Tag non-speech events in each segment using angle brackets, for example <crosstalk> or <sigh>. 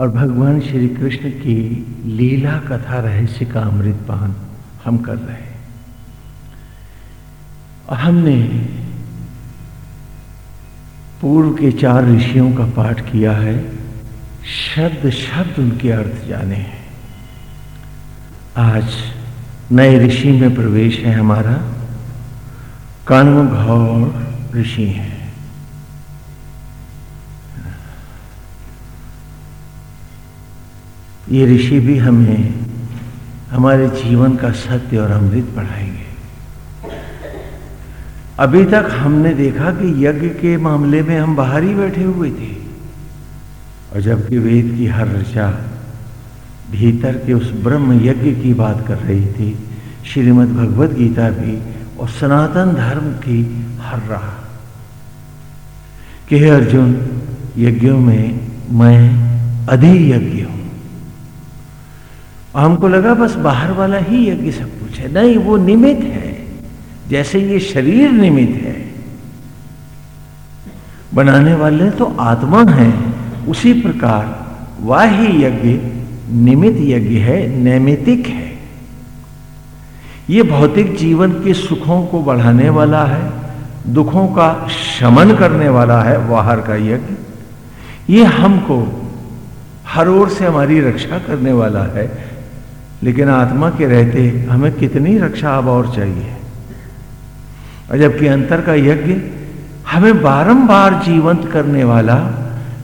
और भगवान श्री कृष्ण की लीला कथा रहस्य का अमृत पान हम कर रहे हैं। और हमने पूर्व के चार ऋषियों का पाठ किया है। शब्द शब्द उनके अर्थ जाने हैं। आज नए ऋषि में प्रवेश है हमारा। कण्व घौर ऋषि हैं। ये ऋषि भी हमें हमारे जीवन का सत्य और अमृत पढ़ाएँगे। अभी तक हमने देखा कि यज्ञ के मामले में हम बाहर ही बैठे हुए थे। और जबकि वेद की हर ऋषा भीतर के उस ब्रह्म यज्ञ की बात कर रही थी, श्रीमद् भगवत गीता भी और सनातन धर्म की हर रहा। कि अर्जुन, यज्ञों में मैं अधि यज्ञ हूँ। हमको लगा बस बाहर वाला ही यज्ञ सब कुछ है। नहीं, वो निमित है। जैसे ये शरीर निमित है। बनाने वाले तो आत्मा है। उसी प्रकार वह यज्ञ निमित यज्ञ है नैमितिक है। ये भौतिक जीवन के सुखों को बढ़ाने वाला है, दुखों का शमन करने वाला है बाहर का यज्ञ। ये हमको हर ओर से हमारी रक्षा करने वाला है। लेकिन आत्मा के रहते हमें कितनी रक्षा अब और चाहिए? और जबकि अंतर का यज्ञ हमें बारंबार जीवंत करने वाला,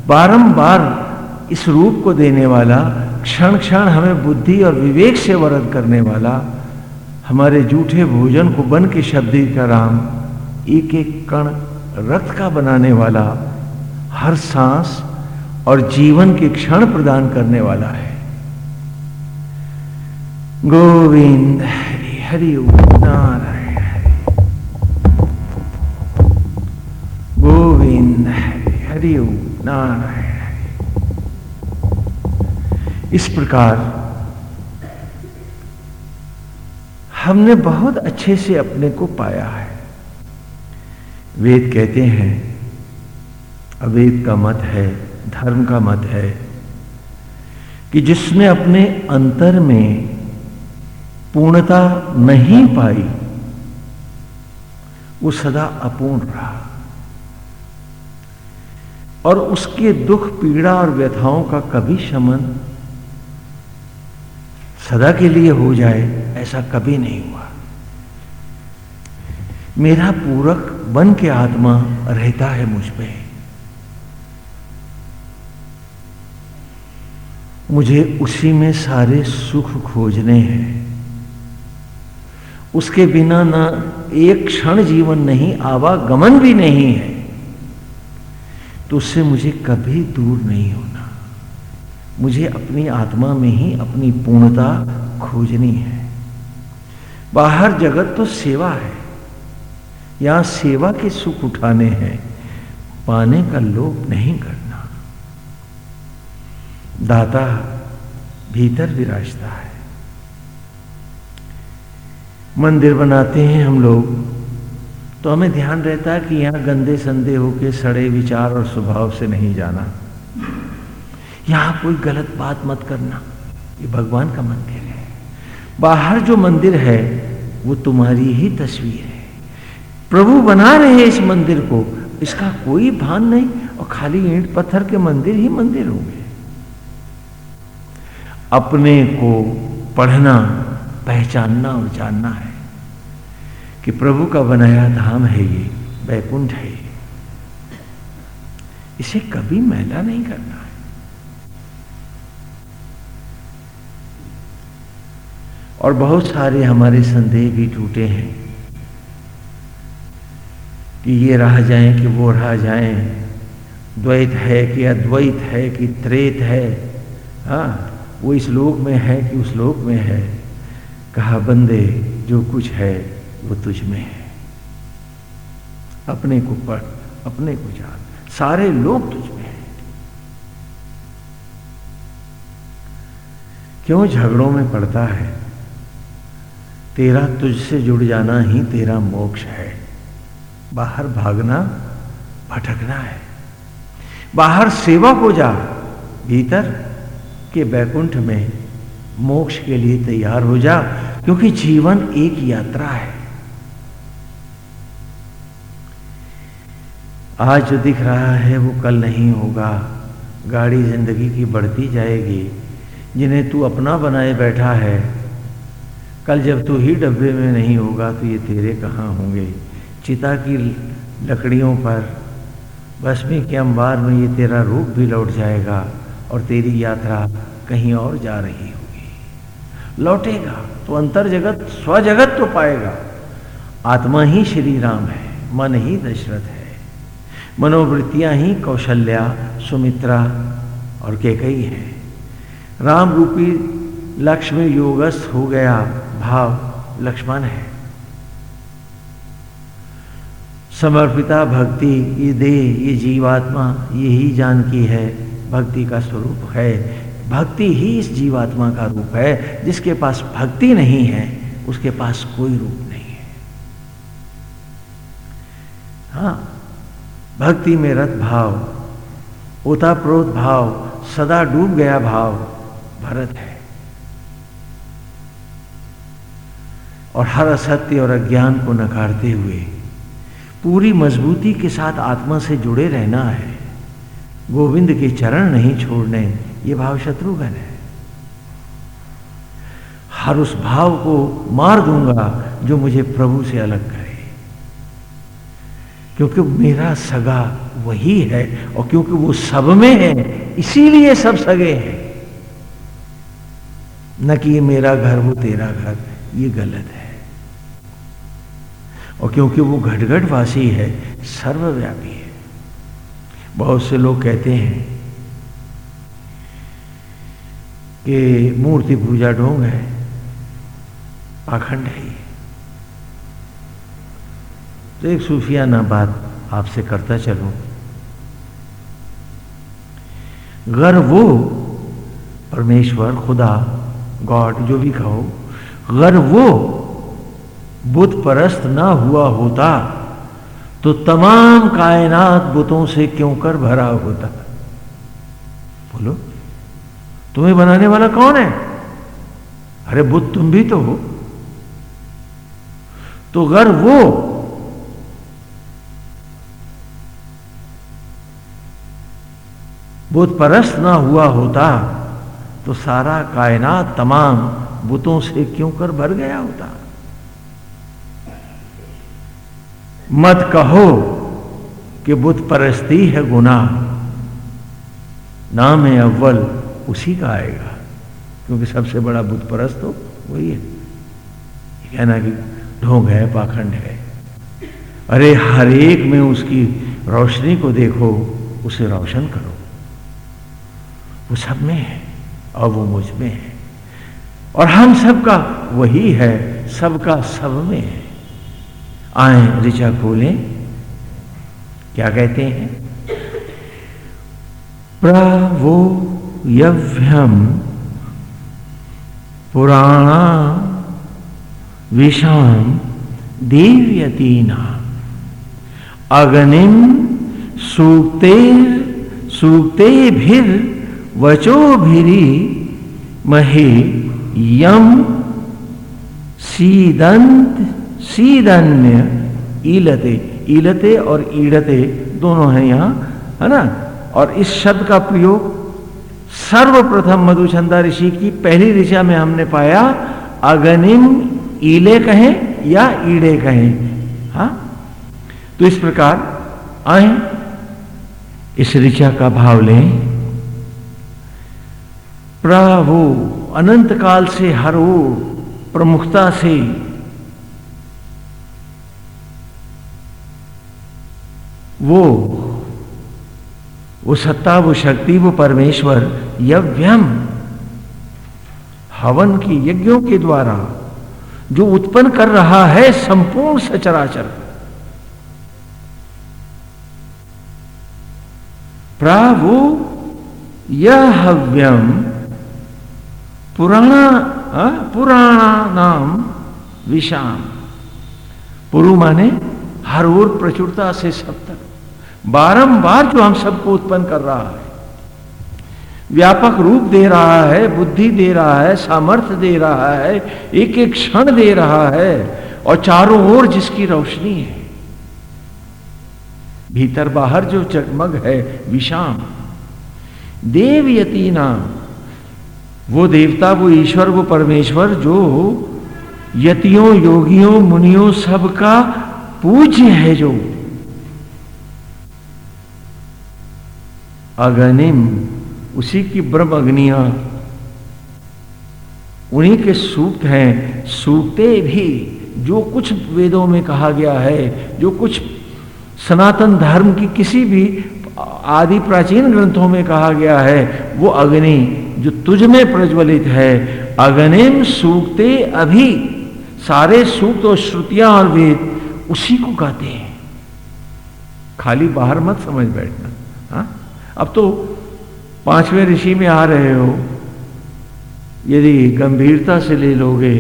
बारंबार इस रूप को देने वाला क्षण क्षण हमें बुद्धि और विवेक से वरद करने वाला, हमारे जूठे भोजन को बन के शब्द का राम एक एक कण रक्त का बनाने वाला, हर सांस और जीवन के क्षण प्रदान करने वाला है। गोविंद हरि हरि नारायण हरि। गोविंद हरि नारायण हरि। इस प्रकार हमने बहुत अच्छे से अपने को पाया है। वेद कहते हैं, अवेद का मत है, धर्म का मत है, कि जिसने अपने अंतर में पूर्णता नहीं पाई, वो सदा अपूर्ण रहा। और उसके दुख, पीड़ा और व्यथाओं का कभी शमन सदा के लिए हो जाए, ऐसा कभी नहीं हुआ। मेरा पूरक बन के आत्मा रहता है मुझ पे। मुझे उसी में सारे सुख खोजने हैं। उसके बिना ना एक क्षण जीवन नहीं, आवागमन भी नहीं है। तो उससे मुझे कभी दूर नहीं होना। मुझे अपनी आत्मा में ही अपनी पूर्णता खोजनी है। बाहर जगत तो सेवा है। यहाँ सेवा के सुख उठाने हैं। पाने का लोभ नहीं करना। दाता भीतर विराजता है। मंदिर बनाते हैं हम लोग। तो हमें ध्यान रहता है कि यहाँ गंदे संदे होके सड़े विचार और स्वभाव से नहीं जाना। यहाँ कोई गलत बात मत करना। ये भगवान का मंदिर है। बाहर जो मंदिर है, वो तुम्हारी ही तस्वीर है। प्रभु बना रहे हैं इस मंदिर को। इसका कोई भान नहीं और खाली ईंट पत्थर के मंदिर ही मंदिर होंगे। अपने को पढ़ना पहचानना और जानना है कि प्रभु का बनाया धाम है ये, वैकुंठ है ये। इसे कभी मैला नहीं करना है। और बहुत सारे हमारे संदेह भी टूटे हैं कि ये रह जाए कि वो रह जाए। द्वैत है कि अद्वैत है कि त्रेत है। हाँ वो इस लोक में है कि उस लोक में है। कहा, बंदे, जो कुछ है, वो तुझ में है। अपने को पढ़, अपने को जान। सारे लोग तुझ में है। क्यों झगड़ों में पड़ता है? तेरा तुझसे जुड़ जाना ही तेरा मोक्ष है। बाहर भागना, भटकना है। बाहर सेवा को जा, भीतर के बैकुंठ में मोक्ष के लिए तैयार हो जा, क्योंकि जीवन एक यात्रा है। आज जो दिख रहा है वो कल नहीं होगा। गाड़ी ज़िंदगी की बढ़ती जाएगी। जिन्हें तू अपना बनाए बैठा है, कल जब तू ही डब्बे में नहीं होगा तो ये तेरे कहाँ होंगे? चिता की लकड़ियों पर भस्मी के अंबार में ये तेरा रूप भी लौट जाएगा, और तेरी यात्रा कहीं और जा रही होगी लौटेगा तो अंतर जगत स्व जगत तो पाएगा। आत्मा ही श्री राम है, मन ही दशरथ है। मनोवृत्तियाँ ही कौशल्या, सुमित्रा और केकई है। राम रूपी लक्ष्मी योगस्थ हो गया, भाव लक्ष्मण है। समर्पिता भक्ति, ये दे ये जीवात्मा यही जानकी है, भक्ति का स्वरूप है। भक्ति ही इस जीवात्मा का रूप है, जिसके पास भक्ति नहीं है, उसके पास कोई रूप नहीं है। हाँ भक्ति में रत भाव, ओताप्रोत भाव, सदा डूब गया भाव भरत है। और हर असत्य और अज्ञान को नकारते हुए, पूरी मजबूती के साथ आत्मा से जुड़े रहना है। गोविंद के चरण नहीं छोड़ने ये भाव शत्रुघ्न है। हर उस भाव को मार दूँगा जो मुझे प्रभु से अलग करे। क्योंकि मेरा सगा वही है और क्योंकि वो सब में है, इसीलिए सब सगे हैं। न कि ये मेरा घर वो तेरा घर, ये गलत है। और क्योंकि वो घटघट वासी है, सर्वव्यापी है। बहुत से लोग कहते हैं कि मूर्ति पूजा ढोंग है, पाखंड है तो एक सूफियाना बात आपसे करता चलूँ। गर वो परमेश्वर, खुदा, गॉड, जो भी कहो गर वो बुत परस्त ना हुआ होता तो तमाम कायनात बुतों से क्यों कर भरा होता? बोलो। तुम्हें बनाने वाला कौन है? अरे बुद्ध तुम भी तो हो। तो अगर वो। बुद्ध परस्त ना हुआ होता तो सारा कायनात तमाम बुतों से क्यों कर भर गया होता? मत कहो कि बुद्ध परस्ती है गुना नाम है अव्वल। उसी का आएगा। क्योंकि सबसे बड़ा बुद्ध परस्त तो वही है। ये कहना कि ढोंग है, पाखंड है। अरे, हर एक में उसकी रोशनी को देखो, उसे रोशन करो। वो सब में है और वो मुझमें है। और हम सबका वही है, सबका सब में है। आए, ऋचा खोलें। क्या कहते हैं? प्रवो यव्यम पुराणा विषाम देव्यतीना। अग्निम सूक्ते सूक्ते भीर वचोभिरी महे यम सीदंत सीधन्य ईलते ईलते और ईड़ते दोनों हैं यहाँ, है ना? और इस शब्द का प्रयोग सर्वप्रथम मधुचंदा ऋषि की पहली ऋषा में हमने पाया अगनिम ईले कहें या ईड़े कहें। हा? तो इस प्रकार आए, इस ऋचा का भाव लें। प्रभु अनंत काल से हर ओर प्रमुखता से। वो वो सत्ता, वो शक्ति, वो परमेश्वर यव्यम। हवन की यज्ञों के द्वारा जो उत्पन्न कर रहा है संपूर्ण सचराचर। प्रावो यह हव्यम पुराणा पुराणा नाम विषाम। पुरु माने हर ओर प्रचुरता से सब। बारंबार जो हम सबको उत्पन्न कर रहा है, व्यापक रूप दे रहा है, बुद्धि दे रहा है, सामर्थ्य दे रहा है एक एक क्षण दे रहा है, और चारों ओर जिसकी रोशनी है। भीतर बाहर जो जगमग है विषाम देव नाम, वो देवता, वो ईश्वर, वो परमेश्वर, जो यतियों, योगियों, मुनियों सबका पूज्य है, जो अगनिम, उसी की ब्रह्म अग्निया। उन्हीं के सूक्त हैं। सूक्ते भी, जो कुछ वेदों में कहा गया है, जो कुछ सनातन धर्म की किसी भी आदि प्राचीन ग्रंथों में कहा गया है, वो अग्नि, जो तुझ में प्रज्वलित है। अग्निम, सूक्ते अभी, सारे सूक्त और श्रुतियाँ और वेद उसी को गाते हैं। खाली बाहर मत समझ बैठना? अब तो पाँचवें ऋषि में आ रहे हो। यदि गंभीरता से ले लोगे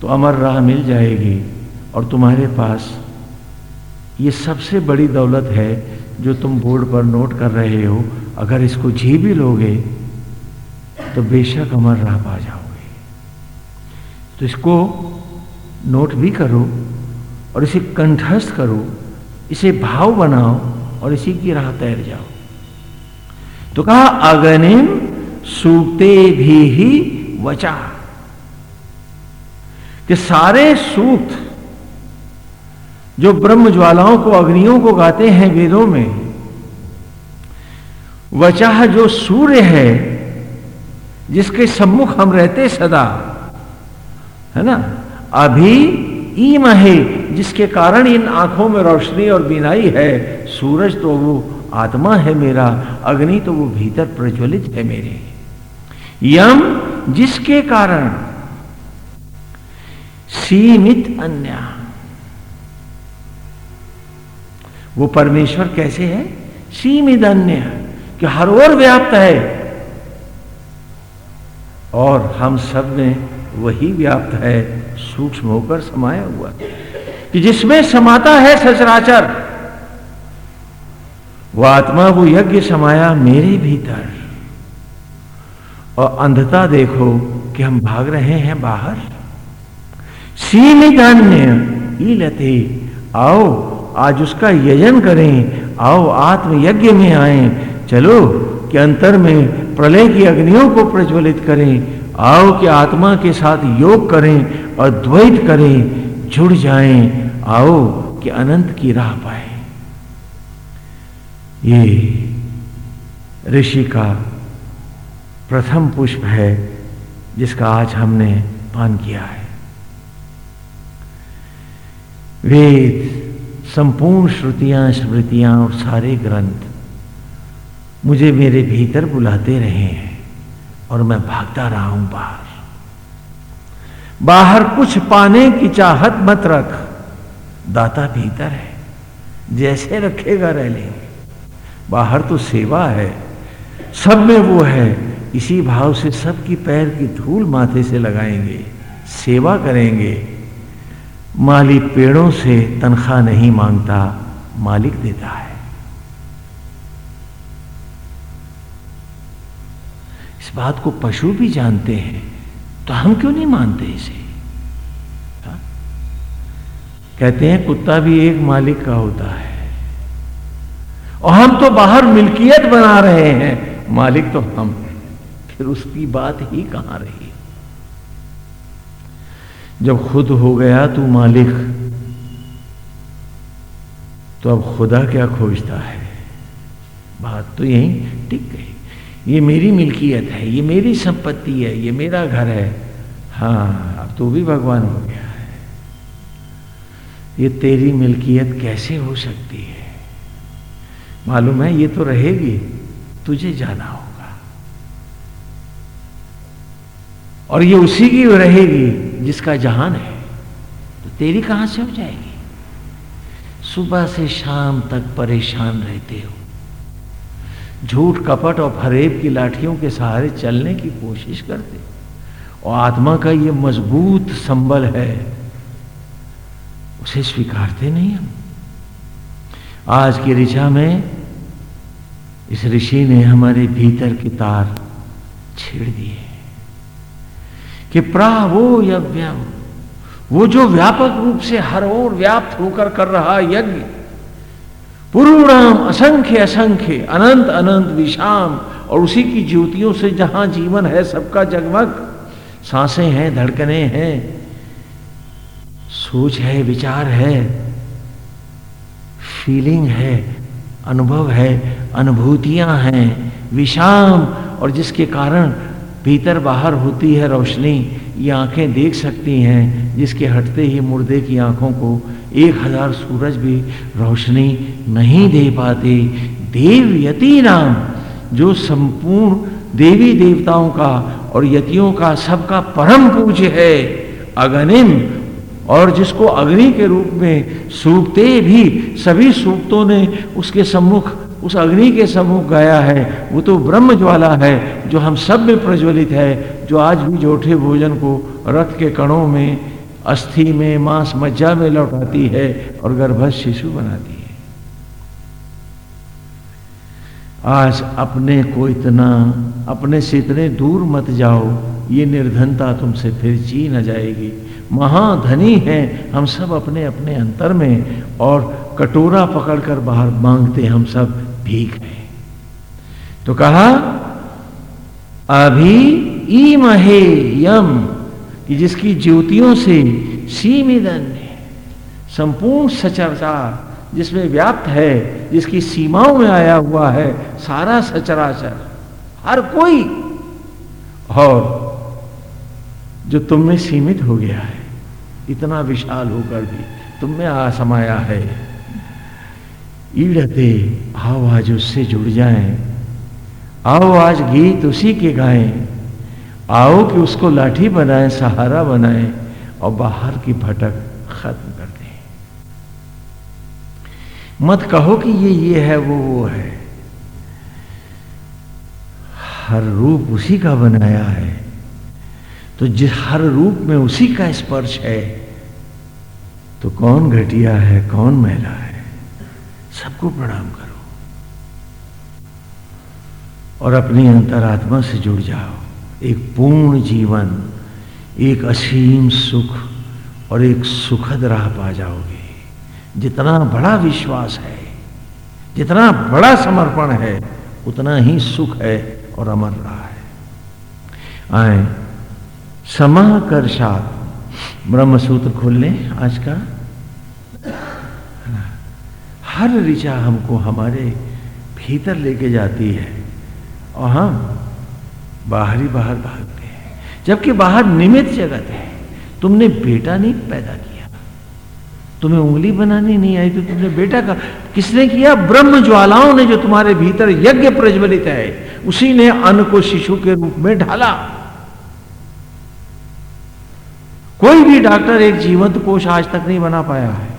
तो अमर राह मिल जाएगी और तुम्हारे पास ये सबसे बड़ी दौलत है जो तुम बोर्ड पर नोट कर रहे हो। अगर इसको जी भी लोगे तो बेशक अमर राह पा जाओगे। तो इसको नोट भी करो और इसे कंठस्थ करो, इसे भाव बनाओ और इसी की राह तैर जाओ। तो कहा, अग्निम सूते भी ही वचा। कि सारे सूक्त जो ब्रह्म ज्वालाओं को, अग्नियों को गाते हैं वेदों में, वचाह जो सूर्य है, जिसके सम्मुख हम रहते सदा, है ना, अभी ईम है, जिसके कारण इन आँखों में रोशनी और बिनाई है, सूरज तो वो आत्मा है मेरा, अग्नि तो वो भीतर प्रज्वलित है मेरे। यम, जिसके कारण? सीमित अन्य। वो परमेश्वर कैसे है? सीमित अन्य, कि हर ओर व्याप्त है। और हम सब में वही व्याप्त है, सूक्ष्म होकर समाया हुआ। कि जिसमें समाता है सचराचर वो आत्मा वो यज्ञ समाया मेरे भीतर। और अंधता देखो कि हम भाग रहे हैं बाहर। सीमित अन्य लते आओ, आज उसका यजन करें, आओ आत्म यज्ञ में आए। चलो कि अंतर में प्रलय की अग्नियों को प्रज्वलित करें। आओ कि आत्मा के साथ योग करें और द्वैत करें, जुड़ जाएँ। आओ कि अनंत की राह पाए। ये ऋषि का प्रथम पुष्प है, जिसका आज हमने पान किया है। वेद, संपूर्ण श्रुतियाँ, स्मृतियाँ और सारे ग्रंथ मुझे मेरे भीतर बुलाते रहे हैं और मैं भागता रहा हूँ बाहर। बाहर कुछ पाने की चाहत मत रख। दाता भीतर है, जैसे रखेगा रह लेंगे बाहर तो सेवा है। सब में वो है। इसी भाव से सबकी पैर की धूल माथे से लगाएँगे, सेवा करेंगे। माली पेड़ों से तनख्वाह नहीं माँगता, मालिक देता है। इस बात को पशु भी जानते हैं तो हम क्यों नहीं मानते इसे? हा? कहते हैं, कुत्ता भी एक मालिक का होता है। और हम तो बाहर मिल्कियत बना रहे हैं। मालिक तो हम हैं। फिर उसकी बात ही कहाँ रही? जब खुद हो गया तू मालिक तो अब खुदा क्या खोजता है? बात तो यही टिक गई। ये मेरी मिल्कियत है, ये मेरी संपत्ति है, ये मेरा घर है। हाँ अब तू भी भगवान हो गया है। ये तेरी मिल्कियत कैसे हो सकती है? मालूम है, ये तो रहेगी। तुझे जाना होगा। और ये उसी की रहेगी जिसका जहान है। तो तेरी कहाँ से हो जाएगी? सुबह से शाम तक परेशान रहते हो। झूठ, कपट और फरेब की लाठियों के सहारे चलने की कोशिश करते और आत्मा का ये मज़बूत संबल है, उसे स्वीकारते नहीं हम। आज की ऋषा में इस ऋषि ने हमारे भीतर की तार छेड़ दिए कि प्रावो यज्ञम वो जो व्यापक रूप से हर ओर व्याप्त होकर कर रहा यज्ञ, पूर्णाम असंख्य असंख्य, अनंत अनंत विषाम, और उसी की ज्योतियों से जहाँ जीवन है सबका जगमग, साँसें हैं, धड़कने हैं, सोच है, विचार है फीलिंग है, अनुभव है, अनुभूतियाँ हैं, विषाम, और जिसके कारण भीतर बाहर होती है रोशनी, ये आँखें देख सकती हैं, जिसके हटते ही मुर्दे की आँखों को एक हज़ार सूरज भी रोशनी नहीं दे पाते। देव यति नाम, जो संपूर्ण देवी देवताओं का और यतियों का सबका परम पूज्य है। अगनिम और जिसको अग्नि के रूप में सूखते भी सभी सूक्तों ने उसके सम्मुख, उस अग्नि के सम्मुख गाया है, वो तो ब्रह्म ज्वाला है, जो हम सब में प्रज्वलित है, जो आज भी जोठे भोजन को रक्त के कणों में, अस्थि में, मांस मज्जा में लौटाती है और गर्भस्थ शिशु बनाती है। आज अपने को इतना, अपने से इतने दूर मत जाओ, ये निर्धनता तुमसे फिर जी न जाएगी। महाधनी है। हम सब अपने अपने अंतर में और कटोरा पकड़कर बाहर मांगते हम सब भीख है तो कहा, अभी ई महे यम, कि जिसकी ज्योतियों से सीमिदन संपूर्ण सचराचर जिसमें व्याप्त है, जिसकी सीमाओं में आया हुआ है, सारा सचराचर, हर कोई, और जो तुम में सीमित हो गया है। इतना विशाल होकर भी तुम में आ समाया है। ईड़ते आओ आज उससे जुड़ जाएँ। आओ आज गीत उसी के गाएँ। आओ कि उसको लाठी बनाएँ, सहारा बनाएँ और बाहर की भटक खत्म कर दें। मत कहो कि ये ये है, वो वो है। हर रूप उसी का बनाया है। तो जिस हर रूप में उसी का स्पर्श है तो कौन घटिया है, कौन महिला है? सबको प्रणाम करो। और अपनी अंतरात्मा से जुड़ जाओ। एक पूर्ण जीवन, एक असीम सुख और एक सुखद राह पा जाओगे। जितना बड़ा विश्वास है, जितना बड़ा समर्पण है, उतना ही सुख है और अमर रहा है। आए, समाकर्षात ब्रह्म सूत्र खोल लें आज का। हर ऋचा हमको हमारे भीतर लेके जाती है। और हम बाहरी बाहर भागते हैं। जबकि बाहर निमित जगत है। तुमने बेटा नहीं पैदा किया। तुम्हें उंगली बनानी नहीं आई तो तुमने बेटा का किसने किया? ब्रह्म ज्वालाओं ने जो तुम्हारे भीतर यज्ञ प्रज्वलित है, उसी ने अन्न को शिशु के रूप में ढाला। कोई भी डॉक्टर एक जीवंत कोष आज तक नहीं बना पाया है।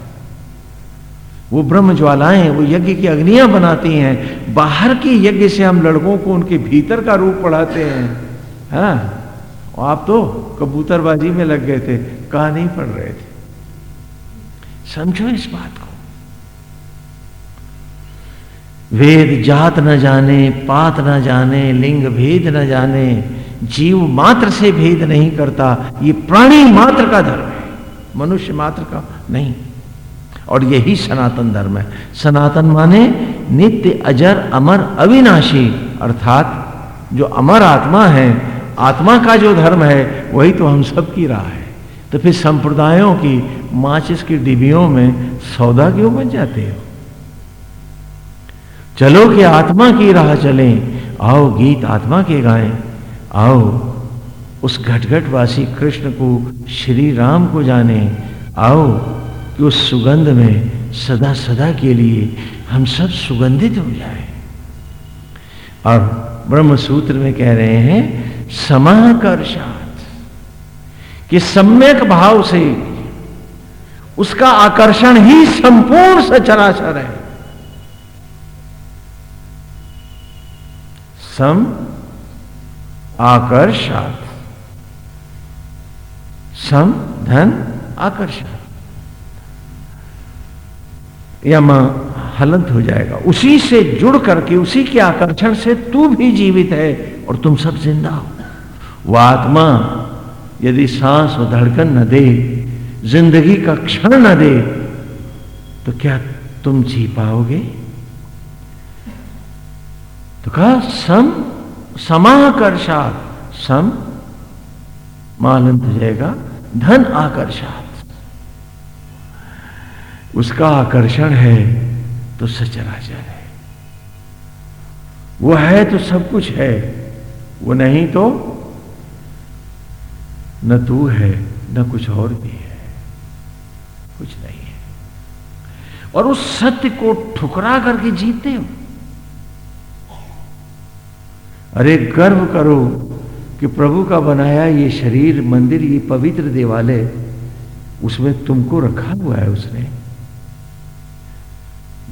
वो ब्रह्म ज्वालाएँ वो यज्ञ की अग्नियाँ बनाती हैं। बाहर के यज्ञ से हम लड़कों को उनके भीतर का रूप पढ़ाते हैं। है हाँ आप तो कबूतरबाजी में लग गए थे, कहा नहीं पढ़ रहे थे। समझो इस बात को। वेद जात न जाने, पात न जाने, लिंग भेद न जाने, जीव मात्र से भेद नहीं करता, ये प्राणी मात्र का धर्म है, मनुष्य मात्र का नहीं। और यही सनातन धर्म है। सनातन माने नित्य अजर, अमर, अविनाशी, अर्थात जो अमर आत्मा है, आत्मा का जो धर्म है, वही तो हम सब की राह है। तो फिर संप्रदायों की माचिस की डिबियों में सौदा क्यों बन जाते हो? चलो कि आत्मा की राह चलें, आओ गीत आत्मा के गाएँ, आओ उस घटघटवासी कृष्ण को, श्री राम को जाने, आओ कि उस सुगंध में सदा सदा के लिए हम सब सुगंधित हो जाए। और ब्रह्म सूत्र में कह रहे हैं, समाकर्षात। कि सम्यक भाव से उसका आकर्षण ही संपूर्ण सचराचर है। सम आकर्षात। सम धन आकर्षण यम हलंत हो जाएगा। उसी से जुड़ करके, उसी के आकर्षण से तू भी जीवित है और तुम सब ज़िंदा हो। वह आत्मा यदि सांस और धड़कन न दे, ज़िंदगी का क्षण न दे तो क्या तुम जी पाओगे? तो कहा, सम, समाकर्षात, सम, मालंत जाएगा, धन आकर्षात। उसका आकर्षण है तो सचराचर है वो है तो सब कुछ है, वो नहीं तो न तू है, न कुछ और भी है, कुछ नहीं है। और उस सत्य को ठुकरा करके जीते हो। अरे गर्व करो कि प्रभु का बनाया ये शरीर, मंदिर, ये पवित्र देवालय, उसमें तुमको रखा हुआ है उसने।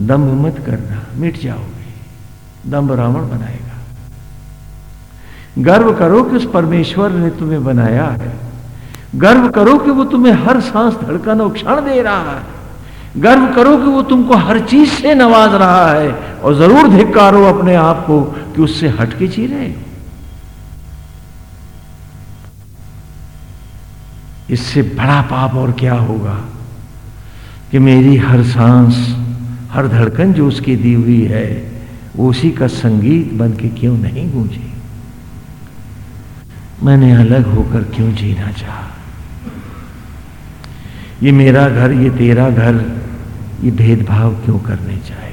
दम्भ मत करना, मिट जाओगे। दम्भ रावण बनाएगा। गर्व करो कि उस परमेश्वर ने तुम्हें बनाया है। गर्व करो कि वो तुम्हें हर सांस धड़कन और क्षण दे रहा है। गर्व करो कि वो तुमको हर चीज़ से नवाज़ रहा है और ज़रूर धिक्कारो अपने आप को कि उससे हटके जी रहे हो। इससे बड़ा पाप और क्या होगा कि मेरी हर सांस हर धड़कन जो उसकी दी हुई है, वो उसी का संगीत बन के क्यों नहीं गूंजी? मैंने अलग होकर क्यों जीना चाहा? ये मेरा घर, ये तेरा घर, ये भेदभाव क्यों करने चाहे?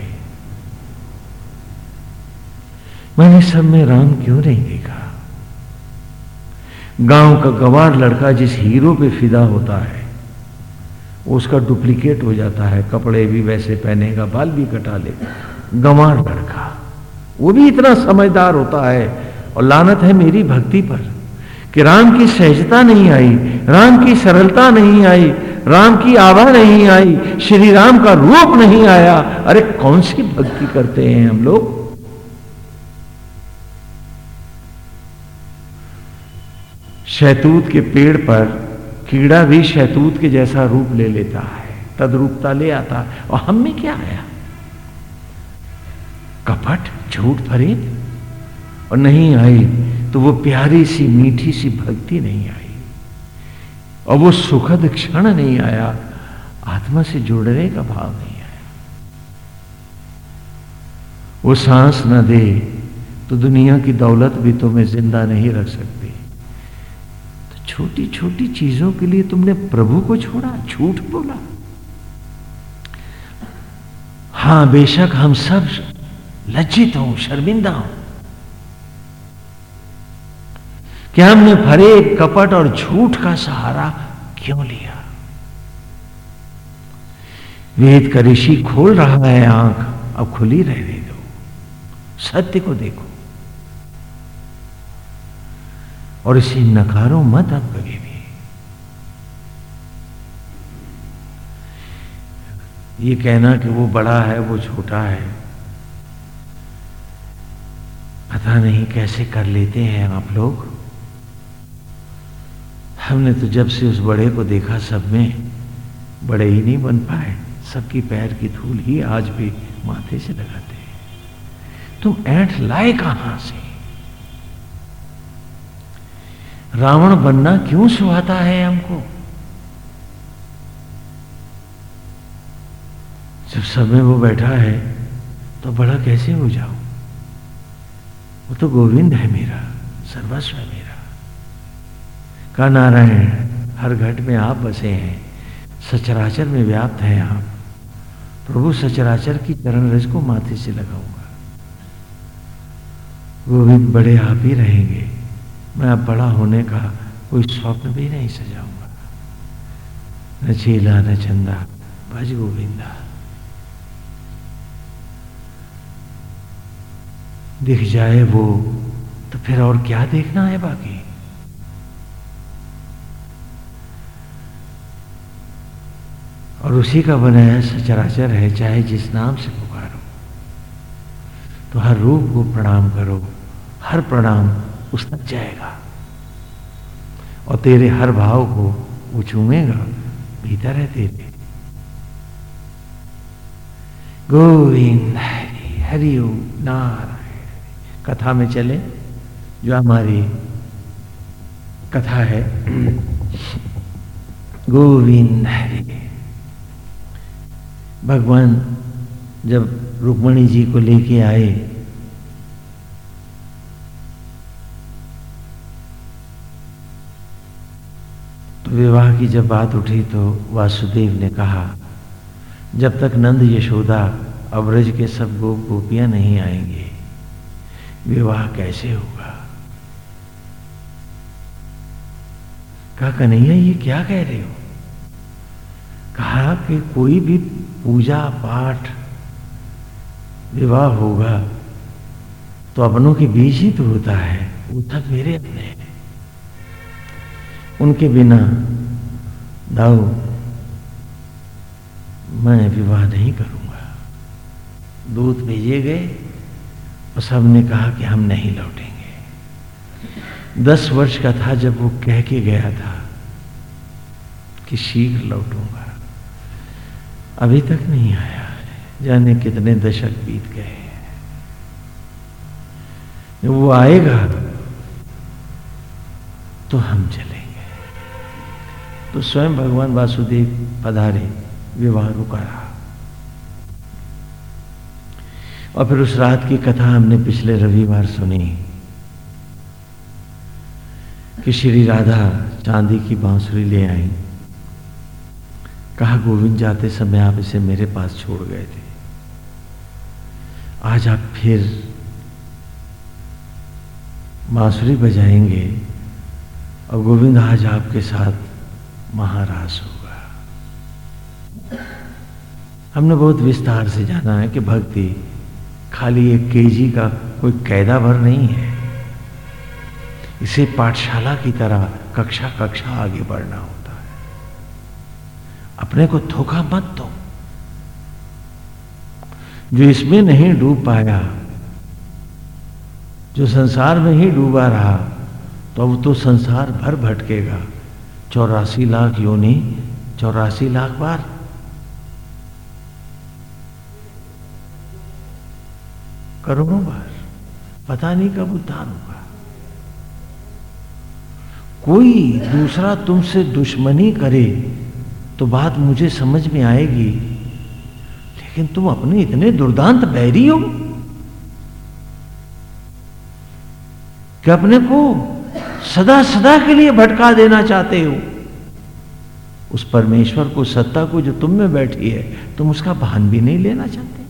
मैंने सब में राम क्यों नहीं देखा? गाँव का गवार लड़का जिस हीरो पे फिदा होता है उसका डुप्लीकेट हो जाता है। कपड़े भी वैसे पहनेगा, बाल भी कटा ले गंवार लड़का वो भी इतना समझदार होता है और लानत है मेरी भक्ति पर कि राम की सहजता नहीं आई, राम की सरलता नहीं आई, राम की आभा नहीं आई, श्री राम का रूप नहीं आया। अरे कौन सी भक्ति करते हैं हम लोग? शैतूत के पेड़ पर कीड़ा भी शैतूत के जैसा रूप ले लेता है, तदरूपता ले आता है। और हम में क्या आया? कपट, झूठ भरे और नहीं आई तो वो प्यारी सी, मीठी सी भक्ति नहीं आई। और वो सुखद क्षण नहीं आया, आत्मा से जुड़ने का भाव नहीं आया। वो सांस न दे तो दुनिया की दौलत भी तुम्हें ज़िंदा नहीं रख सकती। छोटी छोटी चीज़ों के लिए तुमने प्रभु को छोड़ा, झूठ बोला। हाँ, बेशक हम सब लज्जित हो, शर्मिंदा हो। कि हमने भरे कपट और झूठ का सहारा क्यों लिया? वेद का ऋषि खोल रहा है आँख, अब खुली रहने दो। सत्य को देखो। और इसे नकारो मत अब कभी भी। ये कहना कि वो बड़ा है, वो छोटा है, पता नहीं कैसे कर लेते हैं आप लोग। हमने तो जब से उस बड़े को देखा, सब में बड़े ही नहीं बन पाए। सबकी पैर की धूल ही आज भी माथे से लगाते हैं। तुम ऐठ लाए कहाँ से? रावण बनना क्यों सुहाता है हमको? जब में वो बैठा है तो बड़ा कैसे हो जाऊँ? वो तो गोविंद है मेरा, सर्वस्व है मेरा। का नारायण, हर घट में आप बसे हैं, सचराचर में व्याप्त हैं आप। प्रभु सचराचर की चरण रज को माथे से लगाऊँगा। गोविंद बड़े आप ही रहेंगे। मैं अब बड़ा होने का कोई स्वप्न भी नहीं सजाऊँगा। न चीला, न चंदा, भज गोविंदा। दिख जाए वो तो फिर और क्या देखना है बाकी? और उसी का बनाया सचराचर है, चाहे जिस नाम से पुकारो। तो हर रूप को प्रणाम करो, हर प्रणाम उस तक जाएगा। और तेरे हर भाव को वो चूमेगा भीतर है तेरे गोविंद हरि हरि नारायण कथा में चले, जो हमारी कथा है। गोविंद हरि। भगवान जब रुक्मणी जी को लेके आए विवाह की जब बात उठी तो वासुदेव ने कहा, जब तक नंद यशोदा अब्रज के सब गोप गोपियाँ नहीं आएँगे, विवाह कैसे होगा? कहा कन्हैया, ये क्या कह रहे हो? कहा कि कोई भी पूजा पाठ विवाह होगा तो अपनों के बीच ही तो होता है। वो तक मेरे अपने। उनके बिना दाऊ मैं विवाह नहीं करूँगा। दूत भेजे गए और सबने कहा कि हम नहीं लौटेंगे। दस वर्ष का था जब वो कह के गया था कि शीघ्र लौटूँगा। अभी तक नहीं आया जाने कितने दशक बीत गए वो आएगा तो हम चलेंगे। तो स्वयं भगवान वासुदेव पधारे, विवाह रुका रहा। और फिर उस रात की कथा हमने पिछले रविवार सुनी कि श्री राधा चांदी की बांसुरी ले आई। कहा, गोविंद, जाते समय आप इसे मेरे पास छोड़ गए थे। आज आप फिर बांसुरी बजाएँगे और गोविंद आज आपके साथ महारास होगा। हमने बहुत विस्तार से जाना है कि भक्ति खाली एक केजी का कोई कैदा भर नहीं है। इसे पाठशाला की तरह कक्षा कक्षा आगे बढ़ना होता है। अपने को धोखा मत दो। जो इसमें नहीं डूब पाया, जो संसार में ही डूबा रहा तो अब तो संसार भर भटकेगा। चौरासी लाख योनि, चौरासी लाख बार। करोड़ों बार। पता नहीं कब उद्धार होगा। कोई दूसरा तुमसे दुश्मनी करे तो बात मुझे समझ में आएगी। लेकिन तुम अपने इतने दुर्दांत बैरी हो। कि अपने को सदा सदा के लिए भटका देना चाहते हो। उस परमेश्वर को सत्ता को जो तुम में बैठी है, तुम उसका भान भी नहीं लेना चाहते।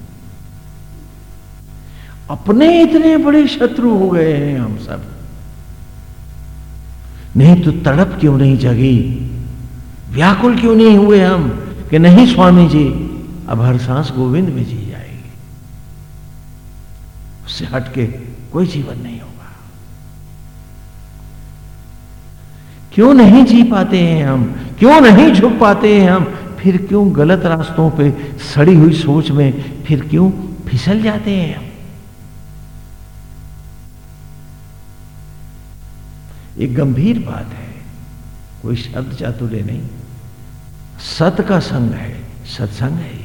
अपने इतने बड़े शत्रु हो गए हैं हम सब। नहीं तो तड़प क्यों नहीं जगी? व्याकुल क्यों नहीं हुए हम? कि नहीं स्वामी जी, अब हर सांस गोविंद में जी जाएगी। उससे हटके कोई जीवन नहीं। क्यों नहीं जी पाते हैं हम? क्यों नहीं झुक पाते हैं हम? फिर क्यों गलत रास्तों पे सड़ी हुई सोच में फिर क्यों फिसल जाते हैं हम? एक गंभीर बात है, कोई शब्द चातुर्य नहीं। सत का संग है, सत्संग है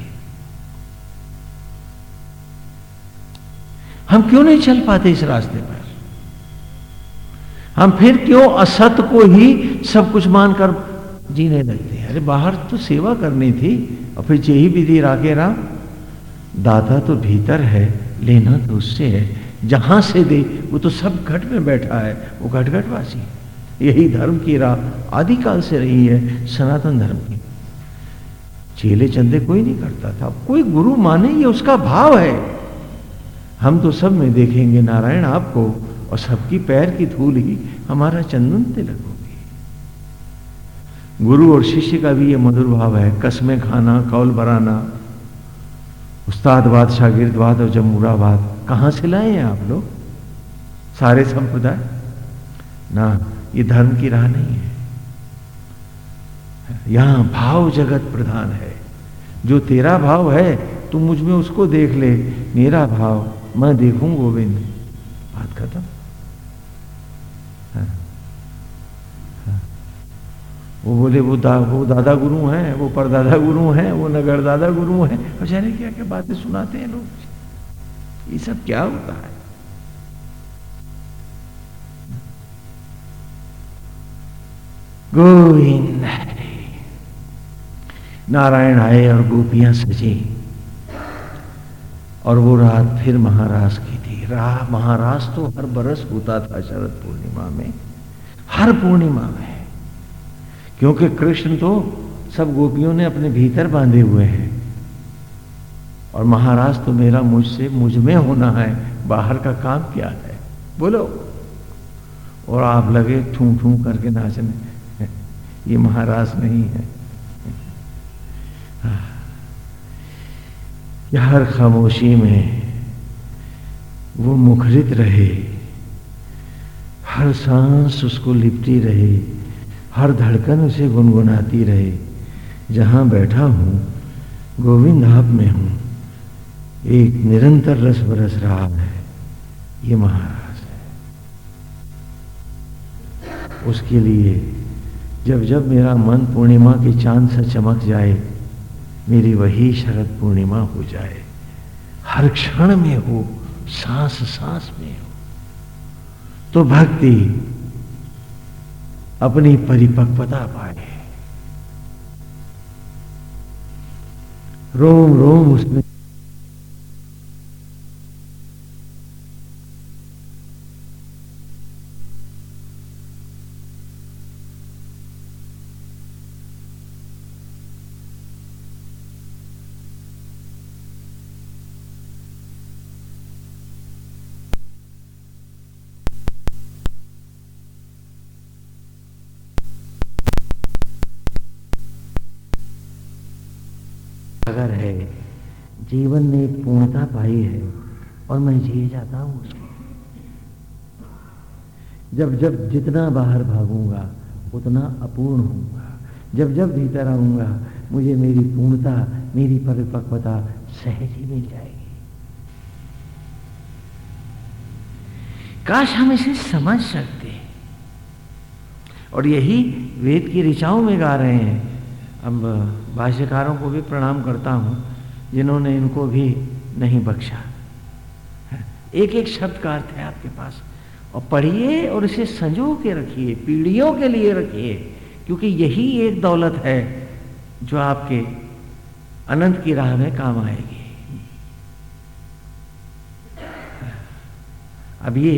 हम क्यों नहीं चल पाते इस रास्ते पर? हम फिर क्यों असत को ही सब कुछ मानकर जीने लगते हैं? अरे, बाहर तो सेवा करनी थी, और फिर यही विधि रागे राम। दाता तो भीतर है, लेना तो उससे है। जहाँ से दे, वो तो सब घट में बैठा है, वो घट घटवासी यही धर्म की राह आदिकाल से रही है, सनातन धर्म की। चेले चंदे कोई नहीं करता था। कोई गुरु माने, ये उसका भाव है। हम तो सब में देखेंगे, नारायण आपको और सबकी पैर की धूल ही हमारा चंदन तिलक होगी गुरु और शिष्य का भी ये मधुर भाव है, कसमें खाना, कौल बराना उस्तादवाद शागिर्दवाद और जमूरावाद कहाँ से लाए हैं आप लोग? सारे संप्रदाय? ना, ये धर्म की राह नहीं है। यहाँ भाव जगत प्रधान है। जो तेरा भाव है, तू मुझमें उसको देख ले। मेरा भाव, मैं देखूँ गोविंद। बात खत्म। वो बोले, वो दा, वो दादा गुरु हैं, वो परदादा गुरु हैं, वो नगर दादा गुरु हैं। बेचारे क्या क्या बातें सुनाते हैं लोग? ये सब क्या होता है? गोविंद नारायण। आए और गोपियाँ सजी। और वो रात फिर महाराज की थी। राह महाराज तो हर बरस होता था शरद पूर्णिमा में। हर पूर्णिमा में। क्योंकि कृष्ण तो सब गोपियों ने अपने भीतर बांधे हुए हैं। और महाराज तो मेरा मुझसे मुझमें होना है, बाहर का काम क्या है? बोलो। और आप लगे ठू ठू करके नाचने। <laughs> ये महाराज नहीं है। कि हर खामोशी में वो मुखरित रहे। हर सांस उसको लिपटी रहे। हर धड़कन उसे गुनगुनाती रहे। जहाँ बैठा हूँ, गोविंद आप में हूँ। एक निरंतर रस बरस रहा है। ये महाराज है। उसके लिए जब जब मेरा मन पूर्णिमा के चाँद से चमक जाए, मेरी वही शरद पूर्णिमा हो जाए। हर क्षण में हो, सांस सांस में हो। तो भक्ति अपनी परिपक्वता पाए। रोम रोम उसमें जीवन ने पूर्णता पाई है और मैं जिए जाता हूँ उसको। जब जब जितना बाहर भागूँगा, उतना अपूर्ण होऊँगा। जब जब भीतर आऊँगा, मुझे मेरी पूर्णता, मेरी परिपक्वता सहज ही मिल जाएगी। काश हम इसे समझ सकते। और यही वेद की ऋचाओं में गा रहे हैं। अब भाष्यकारों को भी प्रणाम करता हूँ। जिन्होंने इनको भी नहीं बख्शा। एक एक शब्द का अर्थ है आपके पास। और पढ़िए और इसे संजो के रखिए, पीढ़ियों के लिए रखिए, क्योंकि यही एक दौलत है जो आपके अनंत की राह में काम आएगी। अब ये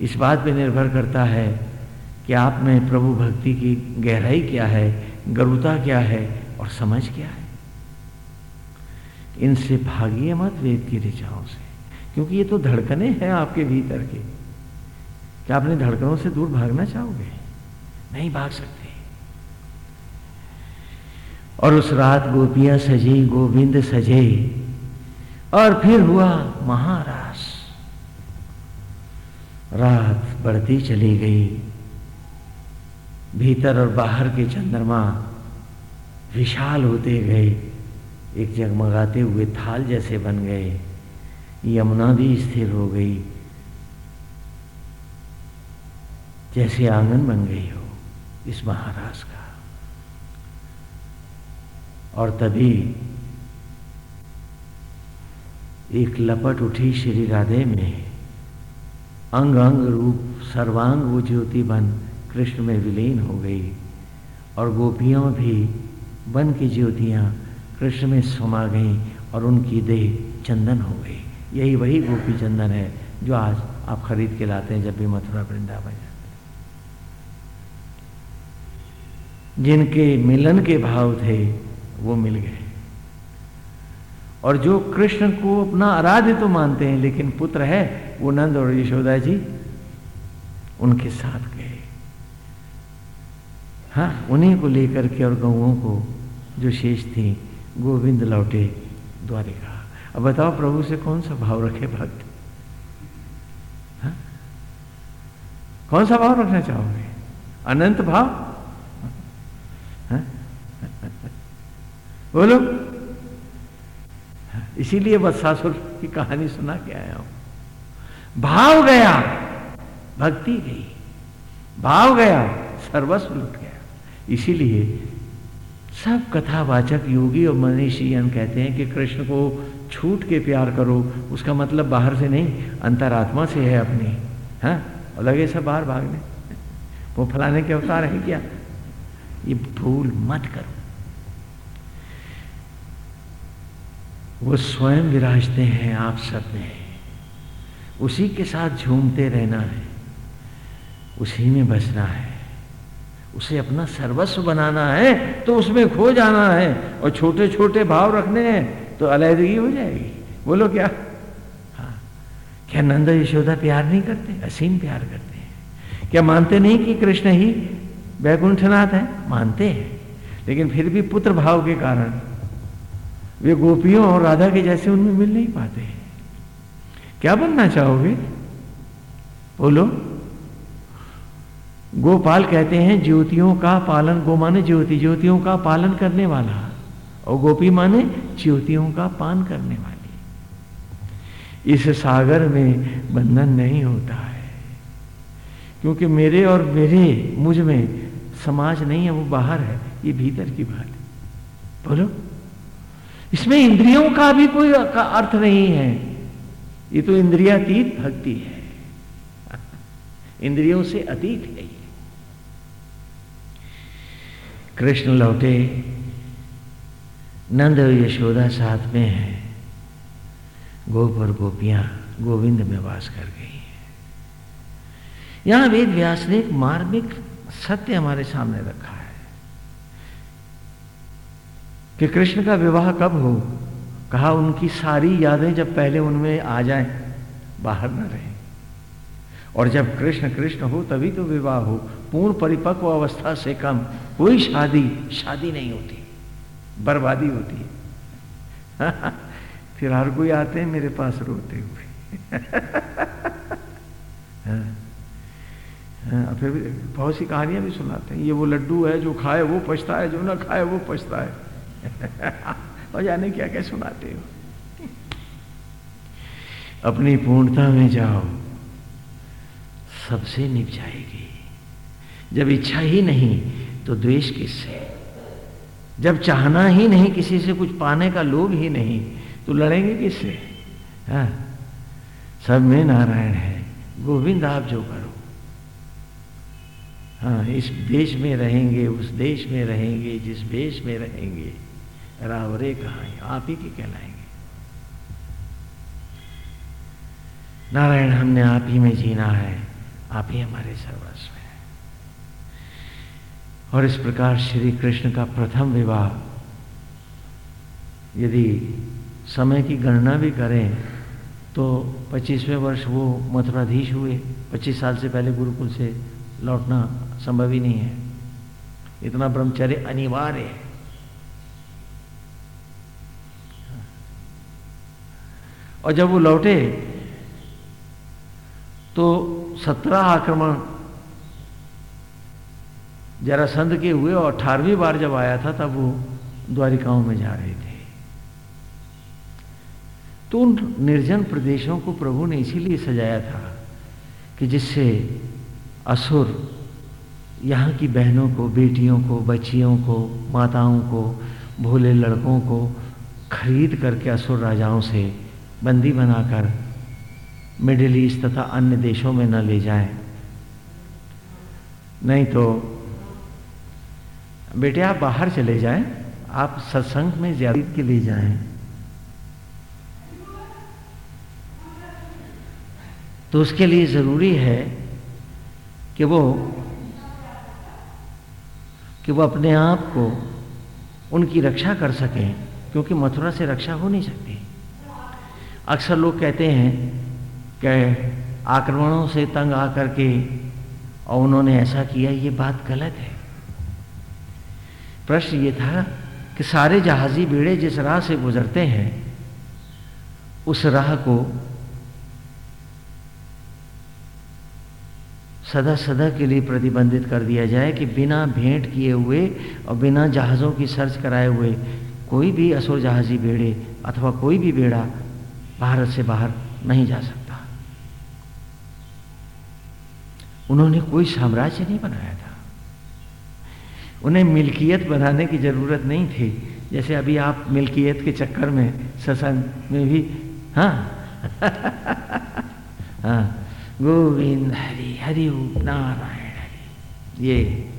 इस बात पे निर्भर करता है कि आप में प्रभु भक्ति की गहराई क्या है, गरुता क्या है और समझ क्या है। इनसे भागिए मत, वेद की ऋचाओं से। क्योंकि ये तो धड़कने हैं आपके भीतर के। क्या अपने धड़कनों से दूर भागना चाहोगे? नहीं भाग सकते। और उस रात गोपियाँ सजी, गोविंद सजे, और फिर हुआ महारास। रात बढ़ती चली गई। भीतर और बाहर के चंद्रमा विशाल होते गए। एक जगमगाते हुए थाल जैसे बन गए। यमुना भी स्थिर हो गई। जैसे आँगन बन गई हो इस महाराज का। और तभी एक लपट उठी श्री राधे में। अंग अंग रूप सर्वांग वो ज्योति बन कृष्ण में विलीन हो गई। और गोपियों भी बन की ज्योतियाँ कृष्ण में समा गई और उनकी देह चंदन हो गई। यही वही गोपी चंदन है जो आज आप खरीद के लाते हैं जब भी मथुरा वृंदावन जाते जिनके मिलन के भाव थे, वो मिल गए। और जो कृष्ण को अपना आराध्य तो मानते हैं, लेकिन पुत्र है, वो नंद और यशोदा जी, उनके साथ गए। हाँ उन्हीं को लेकर के और गौओं को जो शेष थी गोविंद लौटे द्वारिका। अब बताओ प्रभु से कौन सा भाव रखे भक्त? हा? कौन सा भाव रखना चाहोगे? अनंत भाव? हा? बोलो। इसीलिए बत्सासुर की कहानी सुना के आया हूँ। भाव गया, भक्ति गई। भाव गया, सर्वस्व लुट गया। इसीलिए सब कथावाचक योगी और मनीषी मनीषीयन कहते हैं कि कृष्ण को छूट के प्यार करो, उसका मतलब बाहर से नहीं, अंतरात्मा से है अपनी हाँ? और लगे सब बाहर भागने वो फलाने के अवतार है क्या? ये भूल मत करो। वो स्वयं विराजते हैं आप सब में। उसी के साथ झूमते रहना है। उसी में बसना है। उसे अपना सर्वस्व बनाना है तो उसमें खो जाना है और छोटे छोटे भाव रखने हैं तो अलहदगी हो जाएगी। बोलो क्या? हाँ। क्या नंद यशोदा प्यार नहीं करते? असीम प्यार करते हैं। क्या मानते नहीं कि कृष्ण ही वैकुंठनाथ है? मानते हैं। लेकिन फिर भी पुत्र भाव के कारण वे गोपियों और राधा के जैसे उनमें मिल नहीं पाते क्या बनना चाहोगे? बोलो। गोपाल कहते हैं, ज्योतियों का पालन, गो माने ज्योति, ज्योतियों का पालन करने वाला। और गोपी माने ज्योतियों का पान करने वाली। इस सागर में बंधन नहीं होता है। क्योंकि मेरे और मेरे, मुझमें समाज नहीं है, वो बाहर है। ये भीतर की बात है। बोलो। इसमें इंद्रियों का भी कोई का अर्थ नहीं है। ये तो इंद्रियातीत भक्ति है। <laughs> इंद्रियों से अतीत है ये कृष्ण लौटे। नंद और यशोदा साथ में है। गोप और गोपियाँ गोविंद में वास कर गई है। यहाँ वेद व्यास ने एक मार्मिक सत्य हमारे सामने रखा है कि कृष्ण का विवाह कब हो। कहा, उनकी सारी यादें जब पहले उनमें आ जाएँ, बाहर न रहे। और जब कृष्ण कृष्ण हो तभी तो विवाह हो। पूर्ण परिपक्व अवस्था से कम कोई शादी शादी नहीं होती। बर्बादी होती है। <laughs> फिर हर कोई आते हैं मेरे पास रोते हुए। <laughs> हाँ, हाँ, फिर बहुत सी कहानियाँ भी सुनाते हैं। ये वो लड्डू है जो खाए वो पछता है जो ना खाए वो पछता है <laughs> और जाने क्या क्या सुनाते हो। अपनी पूर्णता में जाओ। सबसे निप जाएगी जब इच्छा ही नहीं तो द्वेष किससे? जब चाहना ही नहीं किसी से, कुछ पाने का लोभ ही नहीं तो लड़ेंगे किससे? हाँ? सब में नारायण है। गोविंद, आप जो करो। हाँ इस देश में रहेंगे, उस देश में रहेंगे, जिस देश में रहेंगे। रावरे कहा आप ही के कहलाएँगे। नारायण, हमने आप ही में जीना है। आप ही हमारे सर्वस्व हैं। और इस प्रकार श्री कृष्ण का प्रथम विवाह, यदि समय की गणना भी करें तो पच्चीसवें वर्ष वो मथुराधीश हुए। पच्चीस साल से पहले गुरुकुल से लौटना संभव ही नहीं है। इतना ब्रह्मचर्य अनिवार्य है। और जब वो लौटे तो सत्रह आक्रमण। जरा संत के हुए और अठारहवीं बार जब आया था, तब वो द्वारिकाओं में जा रहे थे। तो उन निर्जन प्रदेशों को प्रभु ने इसीलिए सजाया था कि जिससे असुर यहाँ की बहनों को, बेटियों को, बच्चियों को, माताओं को, भोले लड़कों को खरीद करके असुर राजाओं से बंदी बनाकर मिडिल ईस्ट तथा अन्य देशों में न ले जाएँ। नहीं तो बेटे आप बाहर चले जाएँ, आप सत्संग में ज़्यादा के लिए जाएँ। तो उसके लिए ज़रूरी है कि वो कि वो अपने आप को, उनकी रक्षा कर सकें, क्योंकि मथुरा से रक्षा हो नहीं सकती। अक्सर लोग कहते हैं कि आक्रमणों से तंग आकर के, और उन्होंने ऐसा किया, ये बात गलत है। प्रश्न ये था कि सारे जहाजी बेड़े जिस राह से गुजरते हैं, उस राह को सदा सदा के लिए प्रतिबंधित कर दिया जाए कि बिना भेंट किए हुए और बिना जहाज़ों की सर्च कराए हुए कोई भी असुर जहाजी बेड़े अथवा कोई भी बेड़ा भारत से बाहर नहीं जा सकता। उन्होंने कोई साम्राज्य नहीं बनाया था। उन्हें मिल्कियत बनाने की ज़रूरत नहीं थी। जैसे अभी आप मिल्कियत के चक्कर में सत्संग में भी हाँ? <laughs> हाँ। गोविंद हरि हरि नारायण हरि। ये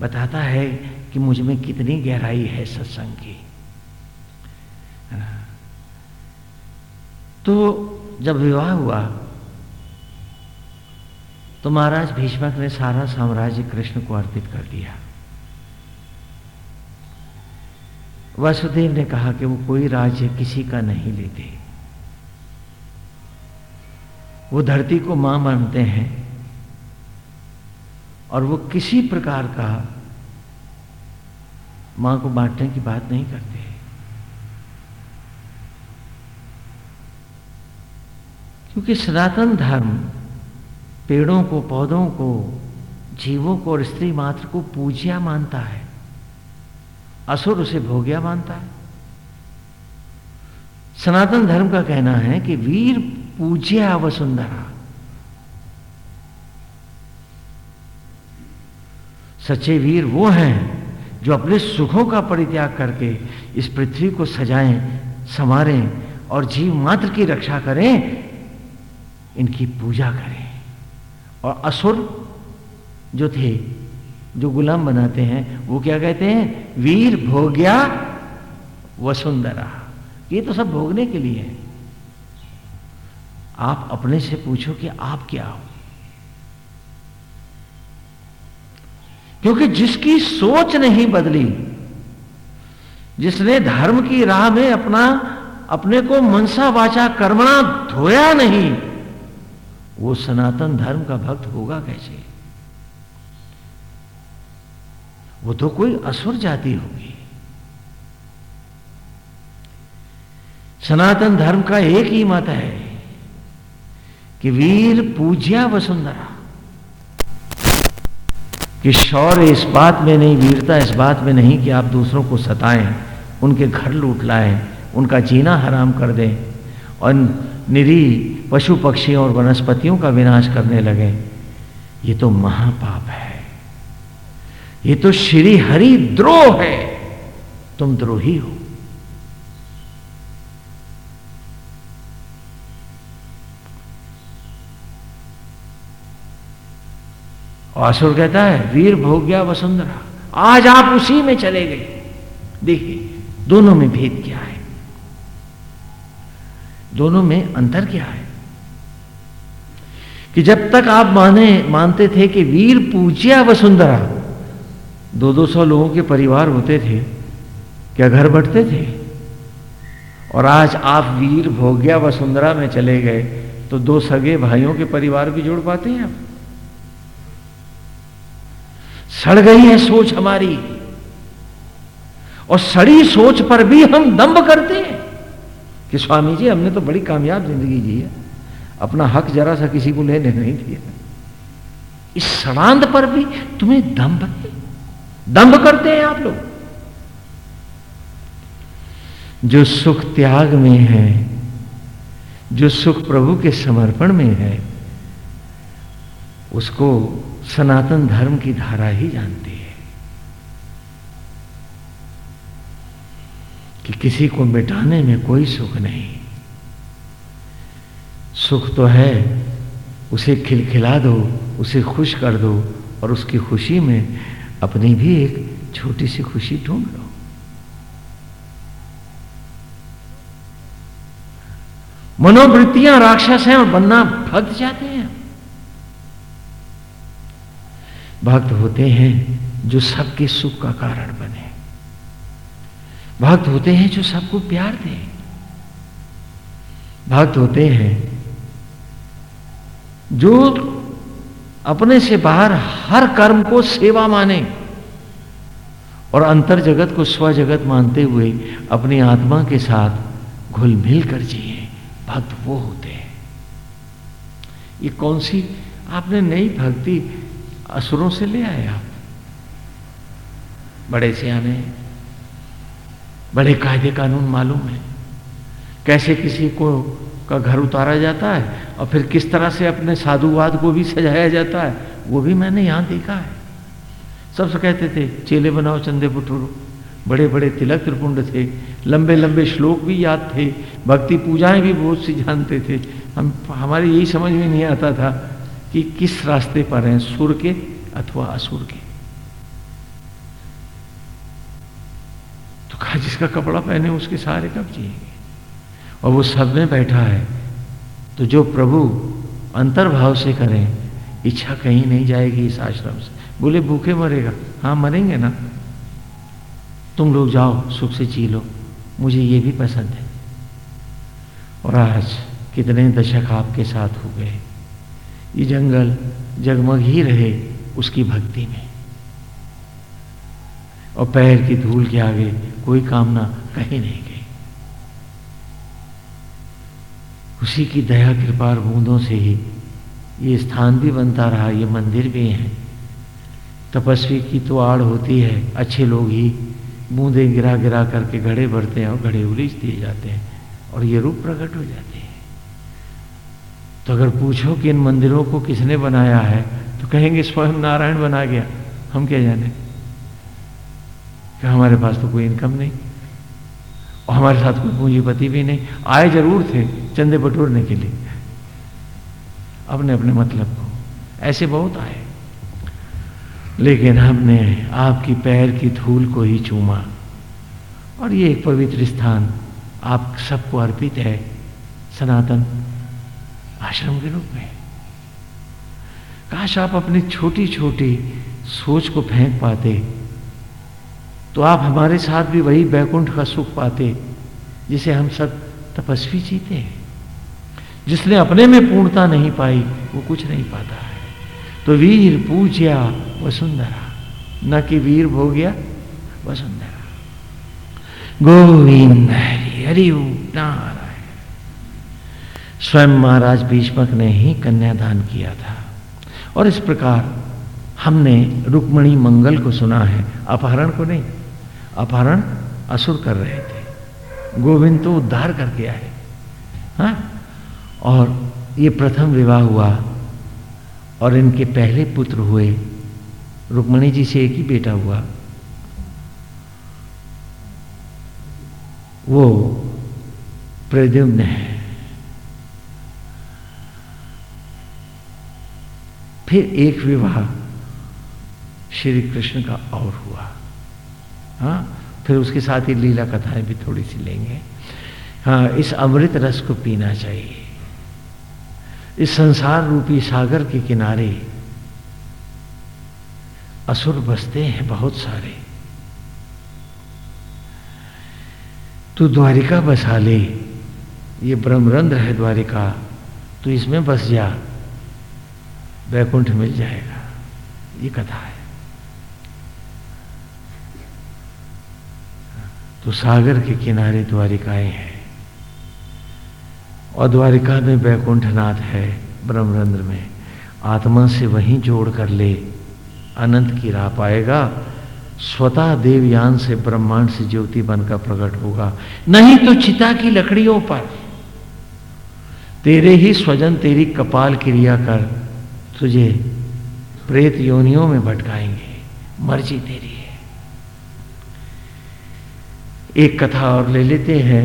बताता है कि मुझमें कितनी गहराई है सत्संग की। तो जब विवाह हुआ तो महाराज भीष्मक ने सारा साम्राज्य कृष्ण को अर्पित कर दिया। वसुदेव ने कहा कि वो कोई राज्य किसी का नहीं लेते। वो धरती को माँ मानते हैं और वो किसी प्रकार का माँ को बांटने की बात नहीं करते। क्योंकि सनातन धर्म पेड़ों को, पौधों को, जीवों को और स्त्री मात्र को पूज्या मानता है। असुर उसे भोग्या मानता है। सनातन धर्म का कहना है कि वीर पूज्या वसुंधरा सच्चे वीर वो हैं जो अपने सुखों का परित्याग करके इस पृथ्वी को सजाएँ, संवारें और जीव मात्र की रक्षा करें, इनकी पूजा करें। और असुर जो थे, जो गुलाम बनाते हैं, वो क्या कहते हैं? वीर भोग्या वसुंधरा। ये तो सब भोगने के लिए है। आप अपने से पूछो कि आप क्या हो? क्योंकि जिसकी सोच नहीं बदली, जिसने धर्म की राह में अपना, अपने को मनसा वाचा कर्मणा धोया नहीं वो सनातन धर्म का भक्त होगा कैसे? वो तो कोई असुर जाति होगी। सनातन धर्म का एक ही मत है कि वीर पूज्या वसुंधरा, कि शौर्य इस बात में नहीं, वीरता इस बात में नहीं कि आप दूसरों को सताएँ, उनके घर लूट लाएँ, उनका जीना हराम कर दें, और निरी पशु पक्षियों और वनस्पतियों का विनाश करने लगे। ये तो महापाप है। ये तो श्री हरि द्रोह है। तुम द्रोही हो। आसुर कहता है, वीर भोग्या वसुंधरा, आज आप उसी में चले गए। देखिए, दोनों में भेद क्या है? दोनों में अंतर क्या है? कि जब तक आप माने, मानते थे कि वीर पूज्या वसुंधरा दो दो सौ लोगों के परिवार होते थे, क्या घर बढ़ते थे? और आज आप वीर भोग्या वसुंधरा में चले गए तो दो सगे भाइयों के परिवार भी जोड़ पाते हैं आप। सड़ गई है सोच हमारी, और सड़ी सोच पर भी हम दम्भ करते हैं। कि स्वामी जी, हमने तो बड़ी कामयाब ज़िंदगी जी है। अपना हक जरा सा किसी को लेने नहीं दिया। इस सड़ांत पर भी तुम्हें दम्भ दम्भ करते हैं आप लोग। जो सुख त्याग में है, जो सुख प्रभु के समर्पण में है, उसको सनातन धर्म की धारा ही जानती है कि किसी को मिटाने में कोई सुख नहीं। सुख तो है, उसे खिलखिला दो, उसे खुश कर दो और उसकी खुशी में अपनी भी एक छोटी सी खुशी ढूंढ लो। मनोवृत्तियाँ राक्षस हैं और बनना भक्त जाते हैं। भक्त होते हैं जो सबके सुख का कारण बने। भक्त होते हैं जो सबको प्यार दे। भक्त होते हैं जो अपने से बाहर हर कर्म को सेवा माने और अंतर जगत को स्व जगत मानते हुए अपनी आत्मा के साथ घुल मिल कर जिए, भक्त वो होते हैं। ये कौन सी, आपने नई भक्ति असुरों से ले आए आप? बड़े से आने बड़े कायदे कानून मालूम है। कैसे किसी को का घर उतारा जाता है और फिर किस तरह से अपने साधुवाद को भी सजाया जाता है, वो भी मैंने यहाँ देखा है। सबसे कहते थे, चेले बनाओ चंदे पुटुरु बड़े बड़े तिलक त्रिपुंड थे लंबे लंबे श्लोक भी याद थे, भक्ति पूजाएँ भी बहुत सी जानते थे। हम, हमारी यही समझ में नहीं आता था कि किस रास्ते पर हैं, सुर के अथवा असुर के। तो कहा, जिसका कपड़ा पहने उसके सारे कब जिएँगे? और वो सब में बैठा है। तो जो प्रभु अंतर्भाव से करें, इच्छा कहीं नहीं जाएगी इस आश्रम से। बोले, भूखे मरेगा? हाँ मरेंगे ना। तुम लोग जाओ, सुख से जी लो। मुझे ये भी पसंद है। और आज कितने दशक आपके साथ हो गए। ये जंगल जगमग ही रहे उसकी भक्ति में। और पैर की धूल के आगे कोई कामना कहीं नहीं गई। उसी की दया, कृपा बूंदों से ही ये स्थान भी बनता रहा, ये मंदिर भी है। तपस्वी की तो आड़ होती है, अच्छे लोग ही बूंदे गिरा गिरा करके घड़े भरते हैं और घड़े उलीझ दिए जाते हैं और ये रूप प्रकट हो जाते हैं। तो अगर पूछो कि इन मंदिरों को किसने बनाया है तो कहेंगे स्वयं नारायण बना गया। हम क्या जाने? कि हमारे पास तो कोई इनकम नहीं? और हमारे साथ कोई पूंजीपति भी नहीं। आए ज़रूर थे चंदे बटोरने के लिए। अपने अपने मतलब को। ऐसे बहुत आए। लेकिन हमने आपकी पैर की धूल को ही चूमा। और ये एक पवित्र स्थान आप सबको अर्पित है सनातन आश्रम के रूप में। काश आप अपनी छोटी छोटी सोच को फेंक पाते तो आप हमारे साथ भी वही बैकुंठ का सुख पाते जिसे हम सब तपस्वी जीते हैं। जिसने अपने में पूर्णता नहीं पाई, वो कुछ नहीं पाता है। तो वीर पूज्या वसुंधरा, न कि वीर भोग्या वसुंधरा। गोविंद हरि हरि नारायण। स्वयं महाराज भीष्मक ने ही कन्यादान किया था। और इस प्रकार हमने रुक्मणी मंगल को सुना है, अपहरण को नहीं। अपहरण असुर कर रहे थे। गोविंद तो उद्धार करके आए। हाँ? और ये प्रथम विवाह हुआ और इनके पहले पुत्र हुए। रुक्मणी जी से एक ही बेटा हुआ। वो प्रद्युम्न है। फिर एक विवाह श्री कृष्ण का और हुआ। हाँ फिर उसके साथ ही लीला कथाएँ भी थोड़ी सी लेंगे। हाँ इस अमृत रस को पीना चाहिए। इस संसार रूपी सागर के किनारे असुर बसते हैं बहुत सारे। तू द्वारिका बसा ले, ये ब्रह्मरंध्र है द्वारिका तो इसमें बस जा, वैकुंठ मिल जाएगा। ये कथा है। तो सागर के किनारे द्वारिकाएँ हैं। और द्वारिका में वैकुंठनाथ है ब्रह्मरंद्र में। आत्मा से वहीं जोड़ कर ले, अनंत की राह पाएगा। स्वतः देवयान से ब्रह्मांड से ज्योति बनकर प्रकट होगा। नहीं तो चिता की लकड़ियों पर। तेरे ही स्वजन तेरी कपाल क्रिया कर, तुझे प्रेत योनियों में भटकाएँगे। मर्ज़ी तेरी। एक कथा और ले लेते हैं।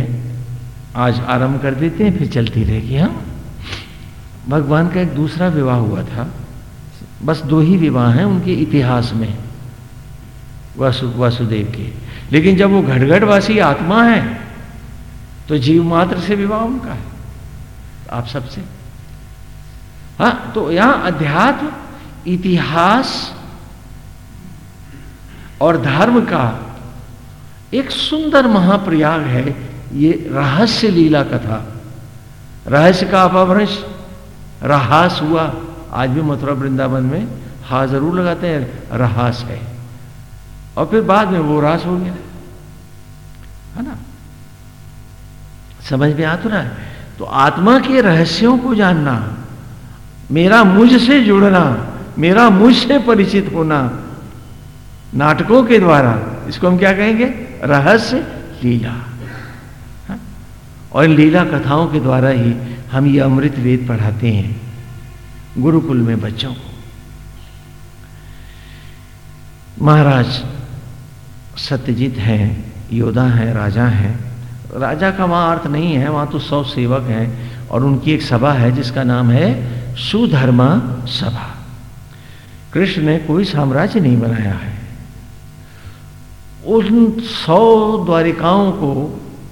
आज आरंभ कर देते हैं, फिर चलती रहेगी हाँ? भगवान का एक दूसरा विवाह हुआ था। बस दो ही विवाह हैं उनके इतिहास में, वासु, वासुदेव के। लेकिन जब वो घटघटवासी आत्मा है तो जीव मात्र से विवाह उनका है। आप सबसे। हाँ तो यहाँ अध्यात्म, इतिहास और धर्म का एक सुंदर महाप्रयाग है, ये रहस्य लीला कथा। रहस्य का अपभ्रंश, रहास हुआ। आज भी मथुरा वृंदावन में हा ज़रूर लगाते हैं, रहास है। और फिर बाद में वो रास हो गया। है ना? समझ में आ तो रहा है? तो आत्मा के रहस्यों को जानना, मेरा मुझ से जुड़ना, मेरा मुझ से परिचित होना, नाटकों के द्वारा, इसको हम क्या कहेंगे? रहस्य लीला। हाँ? और इन लीला कथाओं के द्वारा ही हम ये अमृत वेद पढ़ाते हैं गुरुकुल में बच्चों को। महाराज सत्यजीत हैं, योद्धा हैं, राजा हैं। राजा का वहाँ अर्थ नहीं है, वहाँ तो सौ सेवक हैं और उनकी एक सभा है जिसका नाम है सुधर्मा सभा। कृष्ण ने कोई साम्राज्य नहीं बनाया है। उन सौ द्वारिकाओं को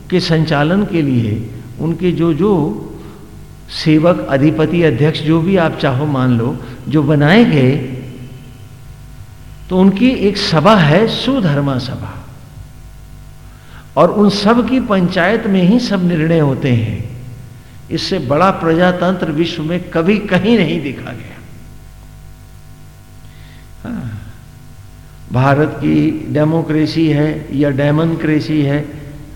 के संचालन के लिए उनके जो जो सेवक, अधिपति, अध्यक्ष, जो भी आप चाहो मान लो, जो बनाए गए तो उनकी एक सभा है, सुधर्मा सभा। और उन सब की पंचायत में ही सब निर्णय होते हैं। इससे बड़ा प्रजातंत्र विश्व में कभी कहीं नहीं देखा गया। भारत की डेमोक्रेसी है या डेमोक्रेसी है?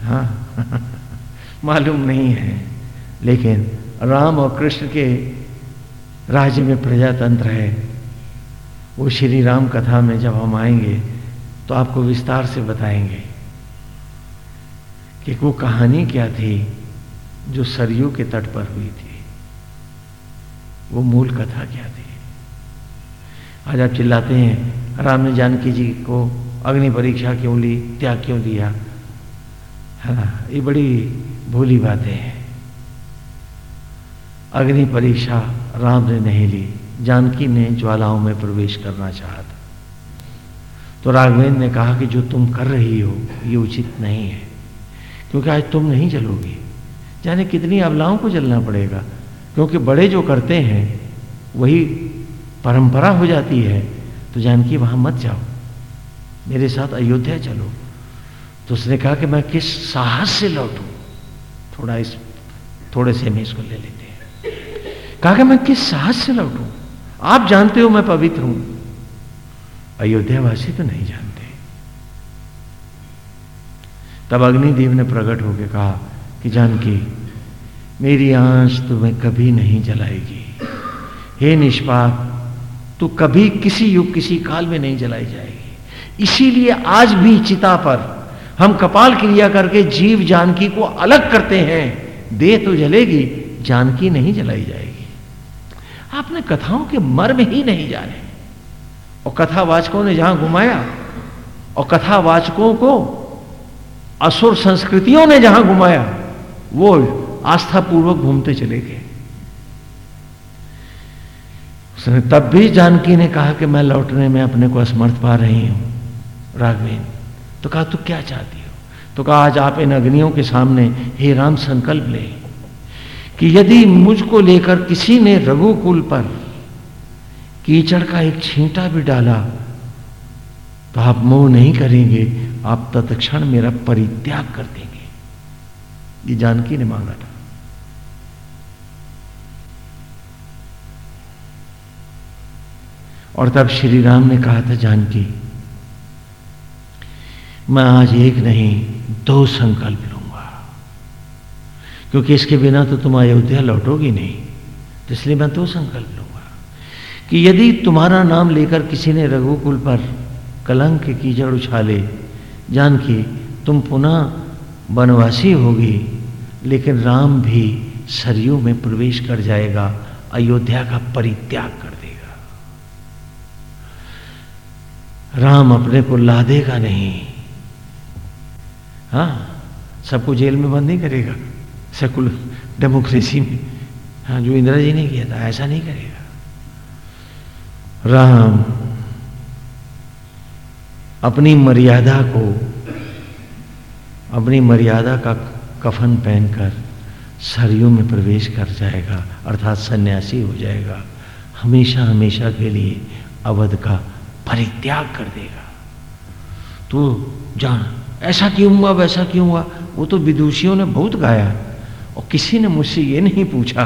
हाँ <laughs> मालूम नहीं है। लेकिन राम और कृष्ण के राज्य में प्रजातंत्र है। वो श्री राम कथा में जब हम आएँगे तो आपको विस्तार से बताएँगे कि वो कहानी क्या थी जो सरयू के तट पर हुई थी। वो मूल कथा क्या थी? आज आप चिल्लाते हैं राम ने जानकी जी को अग्नि परीक्षा क्यों ली त्याग क्यों दिया? है ना ये बड़ी भूली बातें हैं। अग्नि परीक्षा राम ने नहीं ली, जानकी ने ज्वालाओं में प्रवेश करना चाहा था। तो राघवेंद्र ने कहा कि जो तुम कर रही हो, ये उचित नहीं है, क्योंकि आज तुम नहीं चलोगी। जाने कितनी अबलाओं को चलना पड़ेगा, क्योंकि बड़े जो करते हैं, वही परंपरा हो जाती है तो जानकी वहाँ मत जाओ। मेरे साथ अयोध्या चलो। तो उसने कहा कि मैं किस साहस से लौटू? थोड़ा इस, थोड़े से में इसको ले लेते हैं। कहा कि मैं किस साहस से लौटू? आप जानते हो मैं पवित्र हूँ। अयोध्यावासी तो नहीं जानते। तब अग्निदेव ने प्रकट होकर कहा कि जानकी, मेरी आँच तुम्हें कभी नहीं जलाएगी। हे निष्पाप तू कभी किसी युग, किसी काल में नहीं जलाई जाएगी। इसीलिए आज भी चिता पर हम कपाल क्रिया करके जीव जानकी को अलग करते हैं। देह तो जलेगी, जानकी नहीं जलाई जाएगी। आपने कथाओं के मर्म ही नहीं जाने। और कथावाचकों ने जहाँ घुमाया, और कथावाचकों को असुर संस्कृतियों ने जहाँ घुमाया, वो आस्था पूर्वक घूमते चले गए। उसने तब भी जानकी ने कहा कि मैं लौटने में अपने को असमर्थ पा रही हूँ, राघवेन। तो कहा, तू क्या चाहती हो? तो कहा, आज आप इन अग्नियों के सामने हे राम संकल्प ले कि यदि मुझको लेकर किसी ने रघुकुल पर कीचड़ का एक छींटा भी डाला तो आप मोह नहीं करेंगे, आप तत्क्षण मेरा परित्याग कर देंगे। ये जानकी ने मांगा था। और तब श्री राम ने कहा था, जानकी, मैं आज एक नहीं, दो संकल्प लूँगा। क्योंकि इसके बिना तो तुम अयोध्या लौटोगी नहीं तो इसलिए मैं दो संकल्प लूँगा। कि यदि तुम्हारा नाम लेकर किसी ने रघुकुल पर कलंक की कीचड़ उछाले, जानकी, तुम पुनः वनवासी होगी, लेकिन राम भी सरयू में प्रवेश कर जाएगा, अयोध्या का परित्याग कर राम अपने को लादेगा नहीं। हाँ सबको जेल में बंद नहीं करेगा। सेकुलर डेमोक्रेसी में। हाँ जो इंदिरा जी ने किया था, ऐसा नहीं करेगा। राम अपनी मर्यादा को, अपनी मर्यादा का कफन पहनकर सरयू में प्रवेश कर जाएगा, अर्थात सन्यासी हो जाएगा। हमेशा हमेशा के लिए अवध का परित्याग कर देगा। तो जान, ऐसा क्यों हुआ, वैसा क्यों हुआ? वो तो विदुषियों ने बहुत गाया और किसी ने मुझसे ये नहीं पूछा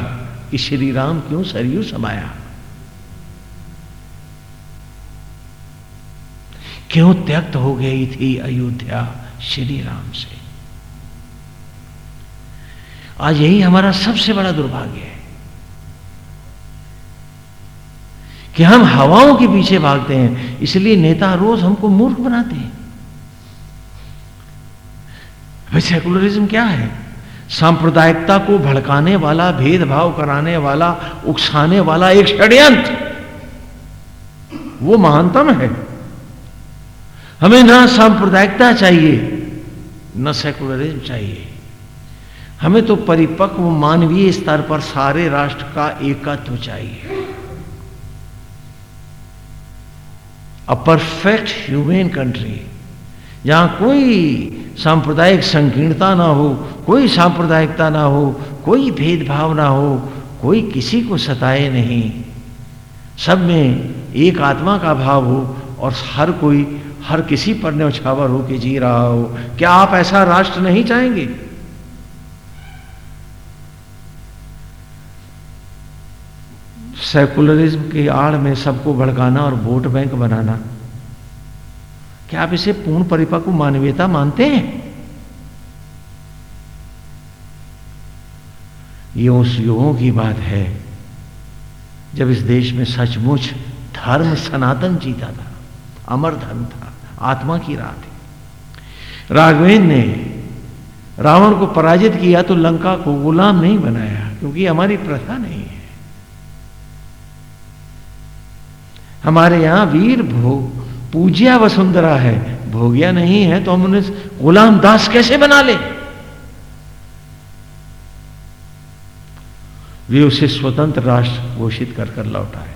कि श्री राम क्यों सरयू समाया। क्यों त्यक्त हो गई थी अयोध्या श्री राम से? आज यही हमारा सबसे बड़ा दुर्भाग्य है। कि हम हवाओं के पीछे भागते हैं, इसलिए नेता रोज हमको मूर्ख बनाते हैं। भाई सेकुलरिज्म क्या है? सांप्रदायिकता को भड़काने वाला, भेदभाव कराने वाला, उकसाने वाला एक षड्यंत्र। वो महानतम है। हमें ना सांप्रदायिकता चाहिए, न सेकुलरिज्म चाहिए। हमें तो परिपक्व मानवीय स्तर पर सारे राष्ट्र का एकत्व चाहिए। अ परफेक्ट ह्यूमेन कंट्री जहाँ कोई सांप्रदायिक संकीर्णता ना हो, कोई सांप्रदायिकता ना हो, कोई भेदभाव ना हो, कोई किसी को सताए नहीं। सब में एक आत्मा का भाव हो और हर कोई, हर किसी पर न्यौछावर हो के जी रहा हो। क्या आप ऐसा राष्ट्र नहीं चाहेंगे? सेकुलरिज्म की आड़ में सबको भड़काना और वोट बैंक बनाना। क्या आप इसे पूर्ण परिपक्व मानवीयता मानते हैं? ये उस युगों की बात है, जब इस देश में सचमुच धर्म सनातन जीता था, अमर धर्म था, आत्मा की राह थी। राघवेंद्र ने रावण को पराजित किया तो लंका को गुलाम नहीं बनाया, क्योंकि हमारी प्रथा नहीं है। हमारे यहाँ वीर भोग, पूज्या वसुंधरा है। भोगिया नहीं है तो हम उन्हें गुलाम दास कैसे बना ले? वे उसे स्वतंत्र राष्ट्र घोषित कर कर लौटाए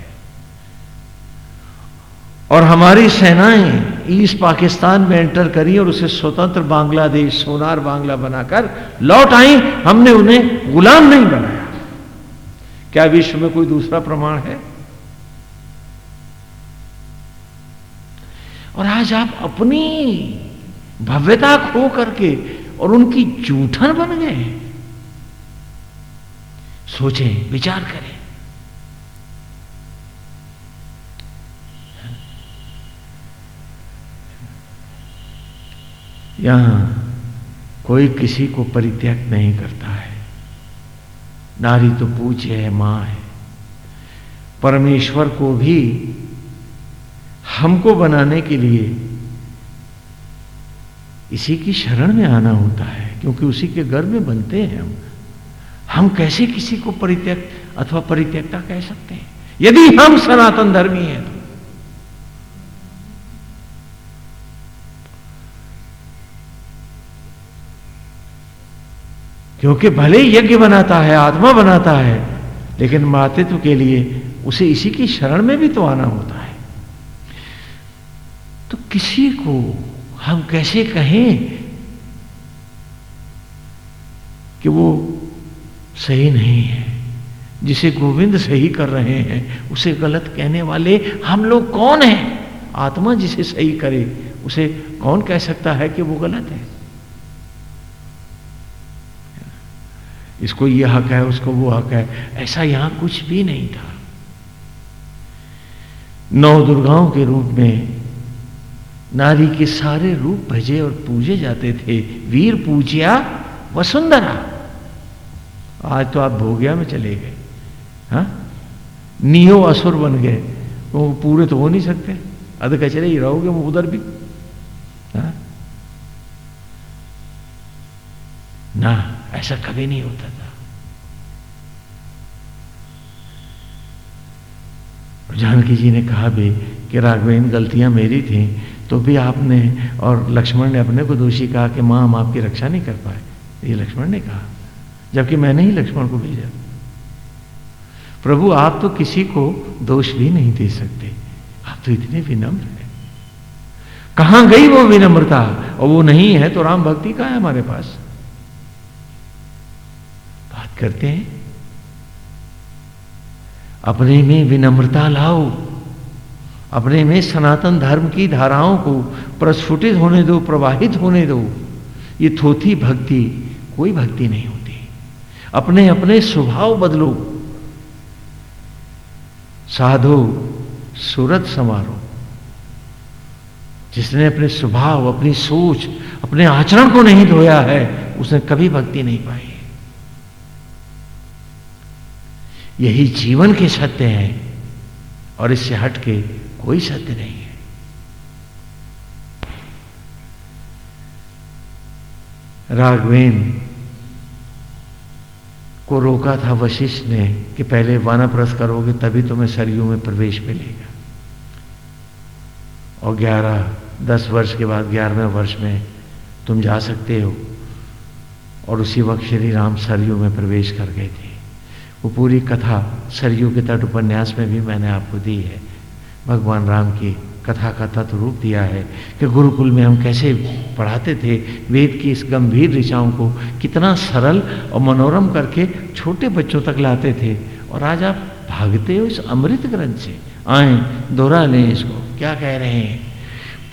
और हमारी सेनाएँ ईस्ट पाकिस्तान में एंटर करी और उसे स्वतंत्र बांग्लादेश, सोनार बांग्ला बनाकर लौट आई। हमने उन्हें गुलाम नहीं बनाया। क्या विश्व में कोई दूसरा प्रमाण है? और आज आप अपनी भव्यता खो करके और उनकी जूठन बन गए सोचें, विचार करें। यहाँ कोई किसी को परित्याग नहीं करता है। नारी तो पूज्य है, माँ है। परमेश्वर को भी हमको बनाने के लिए इसी की शरण में आना होता है, क्योंकि उसी के घर में बनते हैं हम। हम कैसे किसी को परित्यक अथवा परित्यक्ता कह सकते हैं? यदि हम सनातन धर्मी हैं तो। क्योंकि भले यज्ञ बनाता है, आत्मा बनाता है, लेकिन मातृत्व के लिए उसे इसी की शरण में भी तो आना होता है। तो किसी को हम कैसे कहें कि वो सही नहीं है? जिसे गोविंद सही कर रहे हैं, उसे गलत कहने वाले हम लोग कौन हैं? आत्मा जिसे सही करे, उसे कौन कह सकता है कि वो गलत है? इसको ये हक है, उसको वो हक है, ऐसा यहाँ कुछ भी नहीं था। नौ दुर्गाओं के रूप में नारी के सारे रूप भजे और पूजे जाते थे। वीर पूजिया वसुंधरा। आज तो आप भोगिया में चले गए। हा? नियो असुर बन गए। वो पूरे तो हो नहीं सकते। अध कचरे ही रहोगे वो उधर भी। हा? ना, ऐसा कभी नहीं होता था। जानकी जी ने कहा भी कि राघवेन गलतियाँ मेरी थी। तो भी आपने और लक्ष्मण ने अपने को दोषी कहा कि माँ, हम आपकी रक्षा नहीं कर पाए। ये लक्ष्मण ने कहा, जबकि मैंने ही लक्ष्मण को भेजा। प्रभु, आप तो किसी को दोष भी नहीं दे सकते। आप तो इतने विनम्र हैं। कहाँ गई वो विनम्रता? और वो नहीं है तो राम भक्ति का है हमारे पास? बात करते हैं। अपने में विनम्रता लाओ। अपने में सनातन धर्म की धाराओं को प्रस्फुटित होने दो, प्रवाहित होने दो। ये थोथी भक्ति, कोई भक्ति नहीं होती। अपने अपने स्वभाव बदलो। साधो, सूरत समारो जिसने अपने स्वभाव, अपनी सोच, अपने आचरण को नहीं धोया है, उसने कभी भक्ति नहीं पाई। यही जीवन के सत्य हैं और इससे हट के कोई सत्य नहीं है। राघवेन को रोका था वशिष्ठ ने कि पहले वानप्रस करोगे, तभी तुम्हें सरयू में प्रवेश मिलेगा। और ग्यारह, दस वर्ष के बाद, ग्यारहवें वर्ष में तुम जा सकते हो। और उसी वक्त श्री राम सरयू में प्रवेश कर गए थे। वो पूरी कथा सरयू के तट उपन्यास में भी मैंने आपको दी है। भगवान राम की कथा का तत्व रूप दिया है कि गुरुकुल में हम कैसे पढ़ाते थे, वेद की इस गंभीर ऋचाओं को कितना सरल और मनोरम करके छोटे बच्चों तक लाते थे। और आज आप भागते हो इस अमृत ग्रंथ से, आए, दोहरा लें इसको। क्या कह रहे हैं?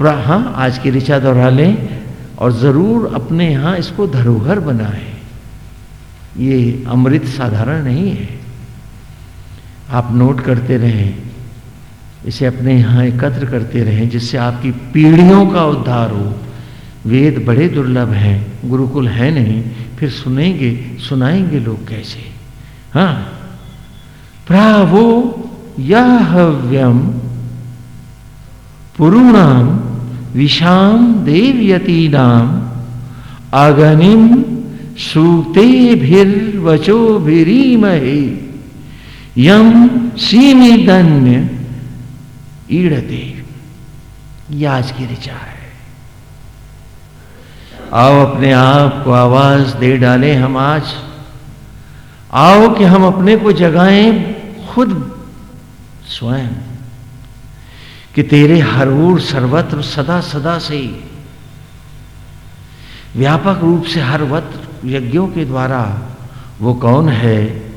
हाँ आज की ऋचा दोहरा लें और ज़रूर अपने यहाँ इसको धरोहर बनाए। ये अमृत साधारण नहीं है। आप नोट करते रहें इसे अपने यहाँ एकत्र करते रहें, जिससे आपकी पीढ़ियों का उद्धार हो। वेद बड़े दुर्लभ हैं, गुरुकुल है नहीं, फिर सुनेंगे, सुनाएँगे लोग कैसे? हाँ। प्रावो यव्यम पुरुणाम विषाम देवयतीनाम अगनिम सूतेभिर्वचोभिरीमहे। यम सीमिदन्य ईड़ते आज की ऋचा है। आओ अपने आप को आवाज़ दे डाले हम आज। आओ कि हम अपने को जगाएँ खुद स्वयं। कि तेरे हर ओर सर्वत्र सदा सदा से व्यापक रूप से हर वत्र यज्ञों के द्वारा वो कौन है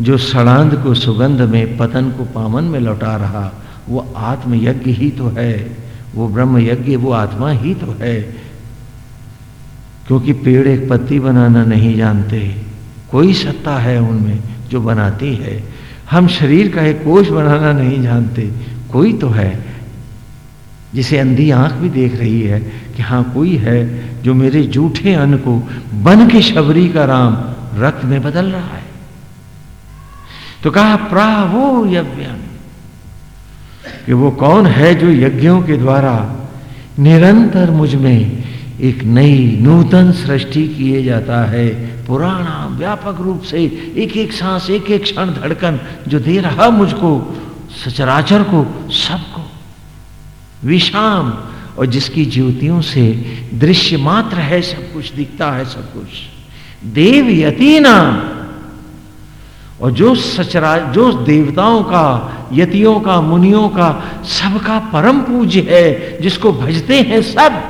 जो सड़ांध को सुगंध में, पतन को पामन में लौटा रहा? वो आत्म यज्ञ ही तो है। वो ब्रह्म यज्ञ वो आत्मा ही तो है। क्योंकि पेड़ एक पत्ती बनाना नहीं जानते। कोई सत्ता है उनमें जो बनाती है। हम शरीर का एक कोष बनाना नहीं जानते। कोई तो है। जिसे अंधी आँख भी देख रही है कि हाँ कोई है जो मेरे जूठे अन्न को बन के शबरी का राम रक्त में बदल रहा है। तो कहा प्रावो यव्यम कि वो कौन है जो यज्ञों के द्वारा निरंतर मुझमें एक नई नूतन सृष्टि किए जाता है। पुराना, व्यापक रूप से एक एक सांस, एक एक क्षण धड़कन जो दे रहा मुझको, सचराचर को, सबको। विषाम, और जिसकी ज्योतियों से दृश्य मात्र है, सब कुछ दिखता है, सब कुछ। देव यतीना और जो सचरा, जो देवताओं का, यतियों का, मुनियों का, सबका परम पूज्य है, जिसको भजते हैं सब।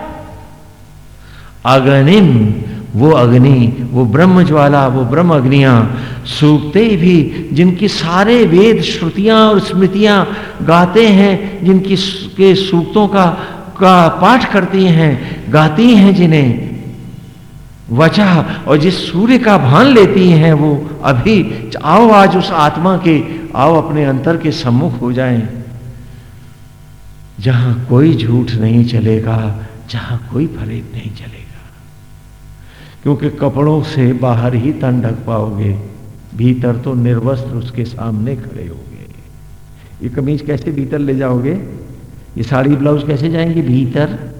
अग्निम, वो अग्नि, वो ब्रह्म ज्वाला वो ब्रह्म अग्नियाँ सूखते भी जिनकी सारे वेद श्रुतियाँ और स्मृतियाँ गाते हैं, जिनकी के सूक्तों का का पाठ करती हैं, गाती हैं जिन्हें वचा और जिस सूर्य का भान लेती हैं वो, अभी आओ आज उस आत्मा के, आओ अपने अंतर के सम्मुख हो जाएँ। जहाँ कोई झूठ नहीं चलेगा, जहाँ कोई फरेब नहीं चलेगा। क्योंकि कपड़ों से बाहर ही तन ढक पाओगे, भीतर तो निर्वस्त्र उसके सामने खड़े होगे। ये कमीज कैसे भीतर ले जाओगे? ये साड़ी ब्लाउज कैसे जाएँगे? भीतर।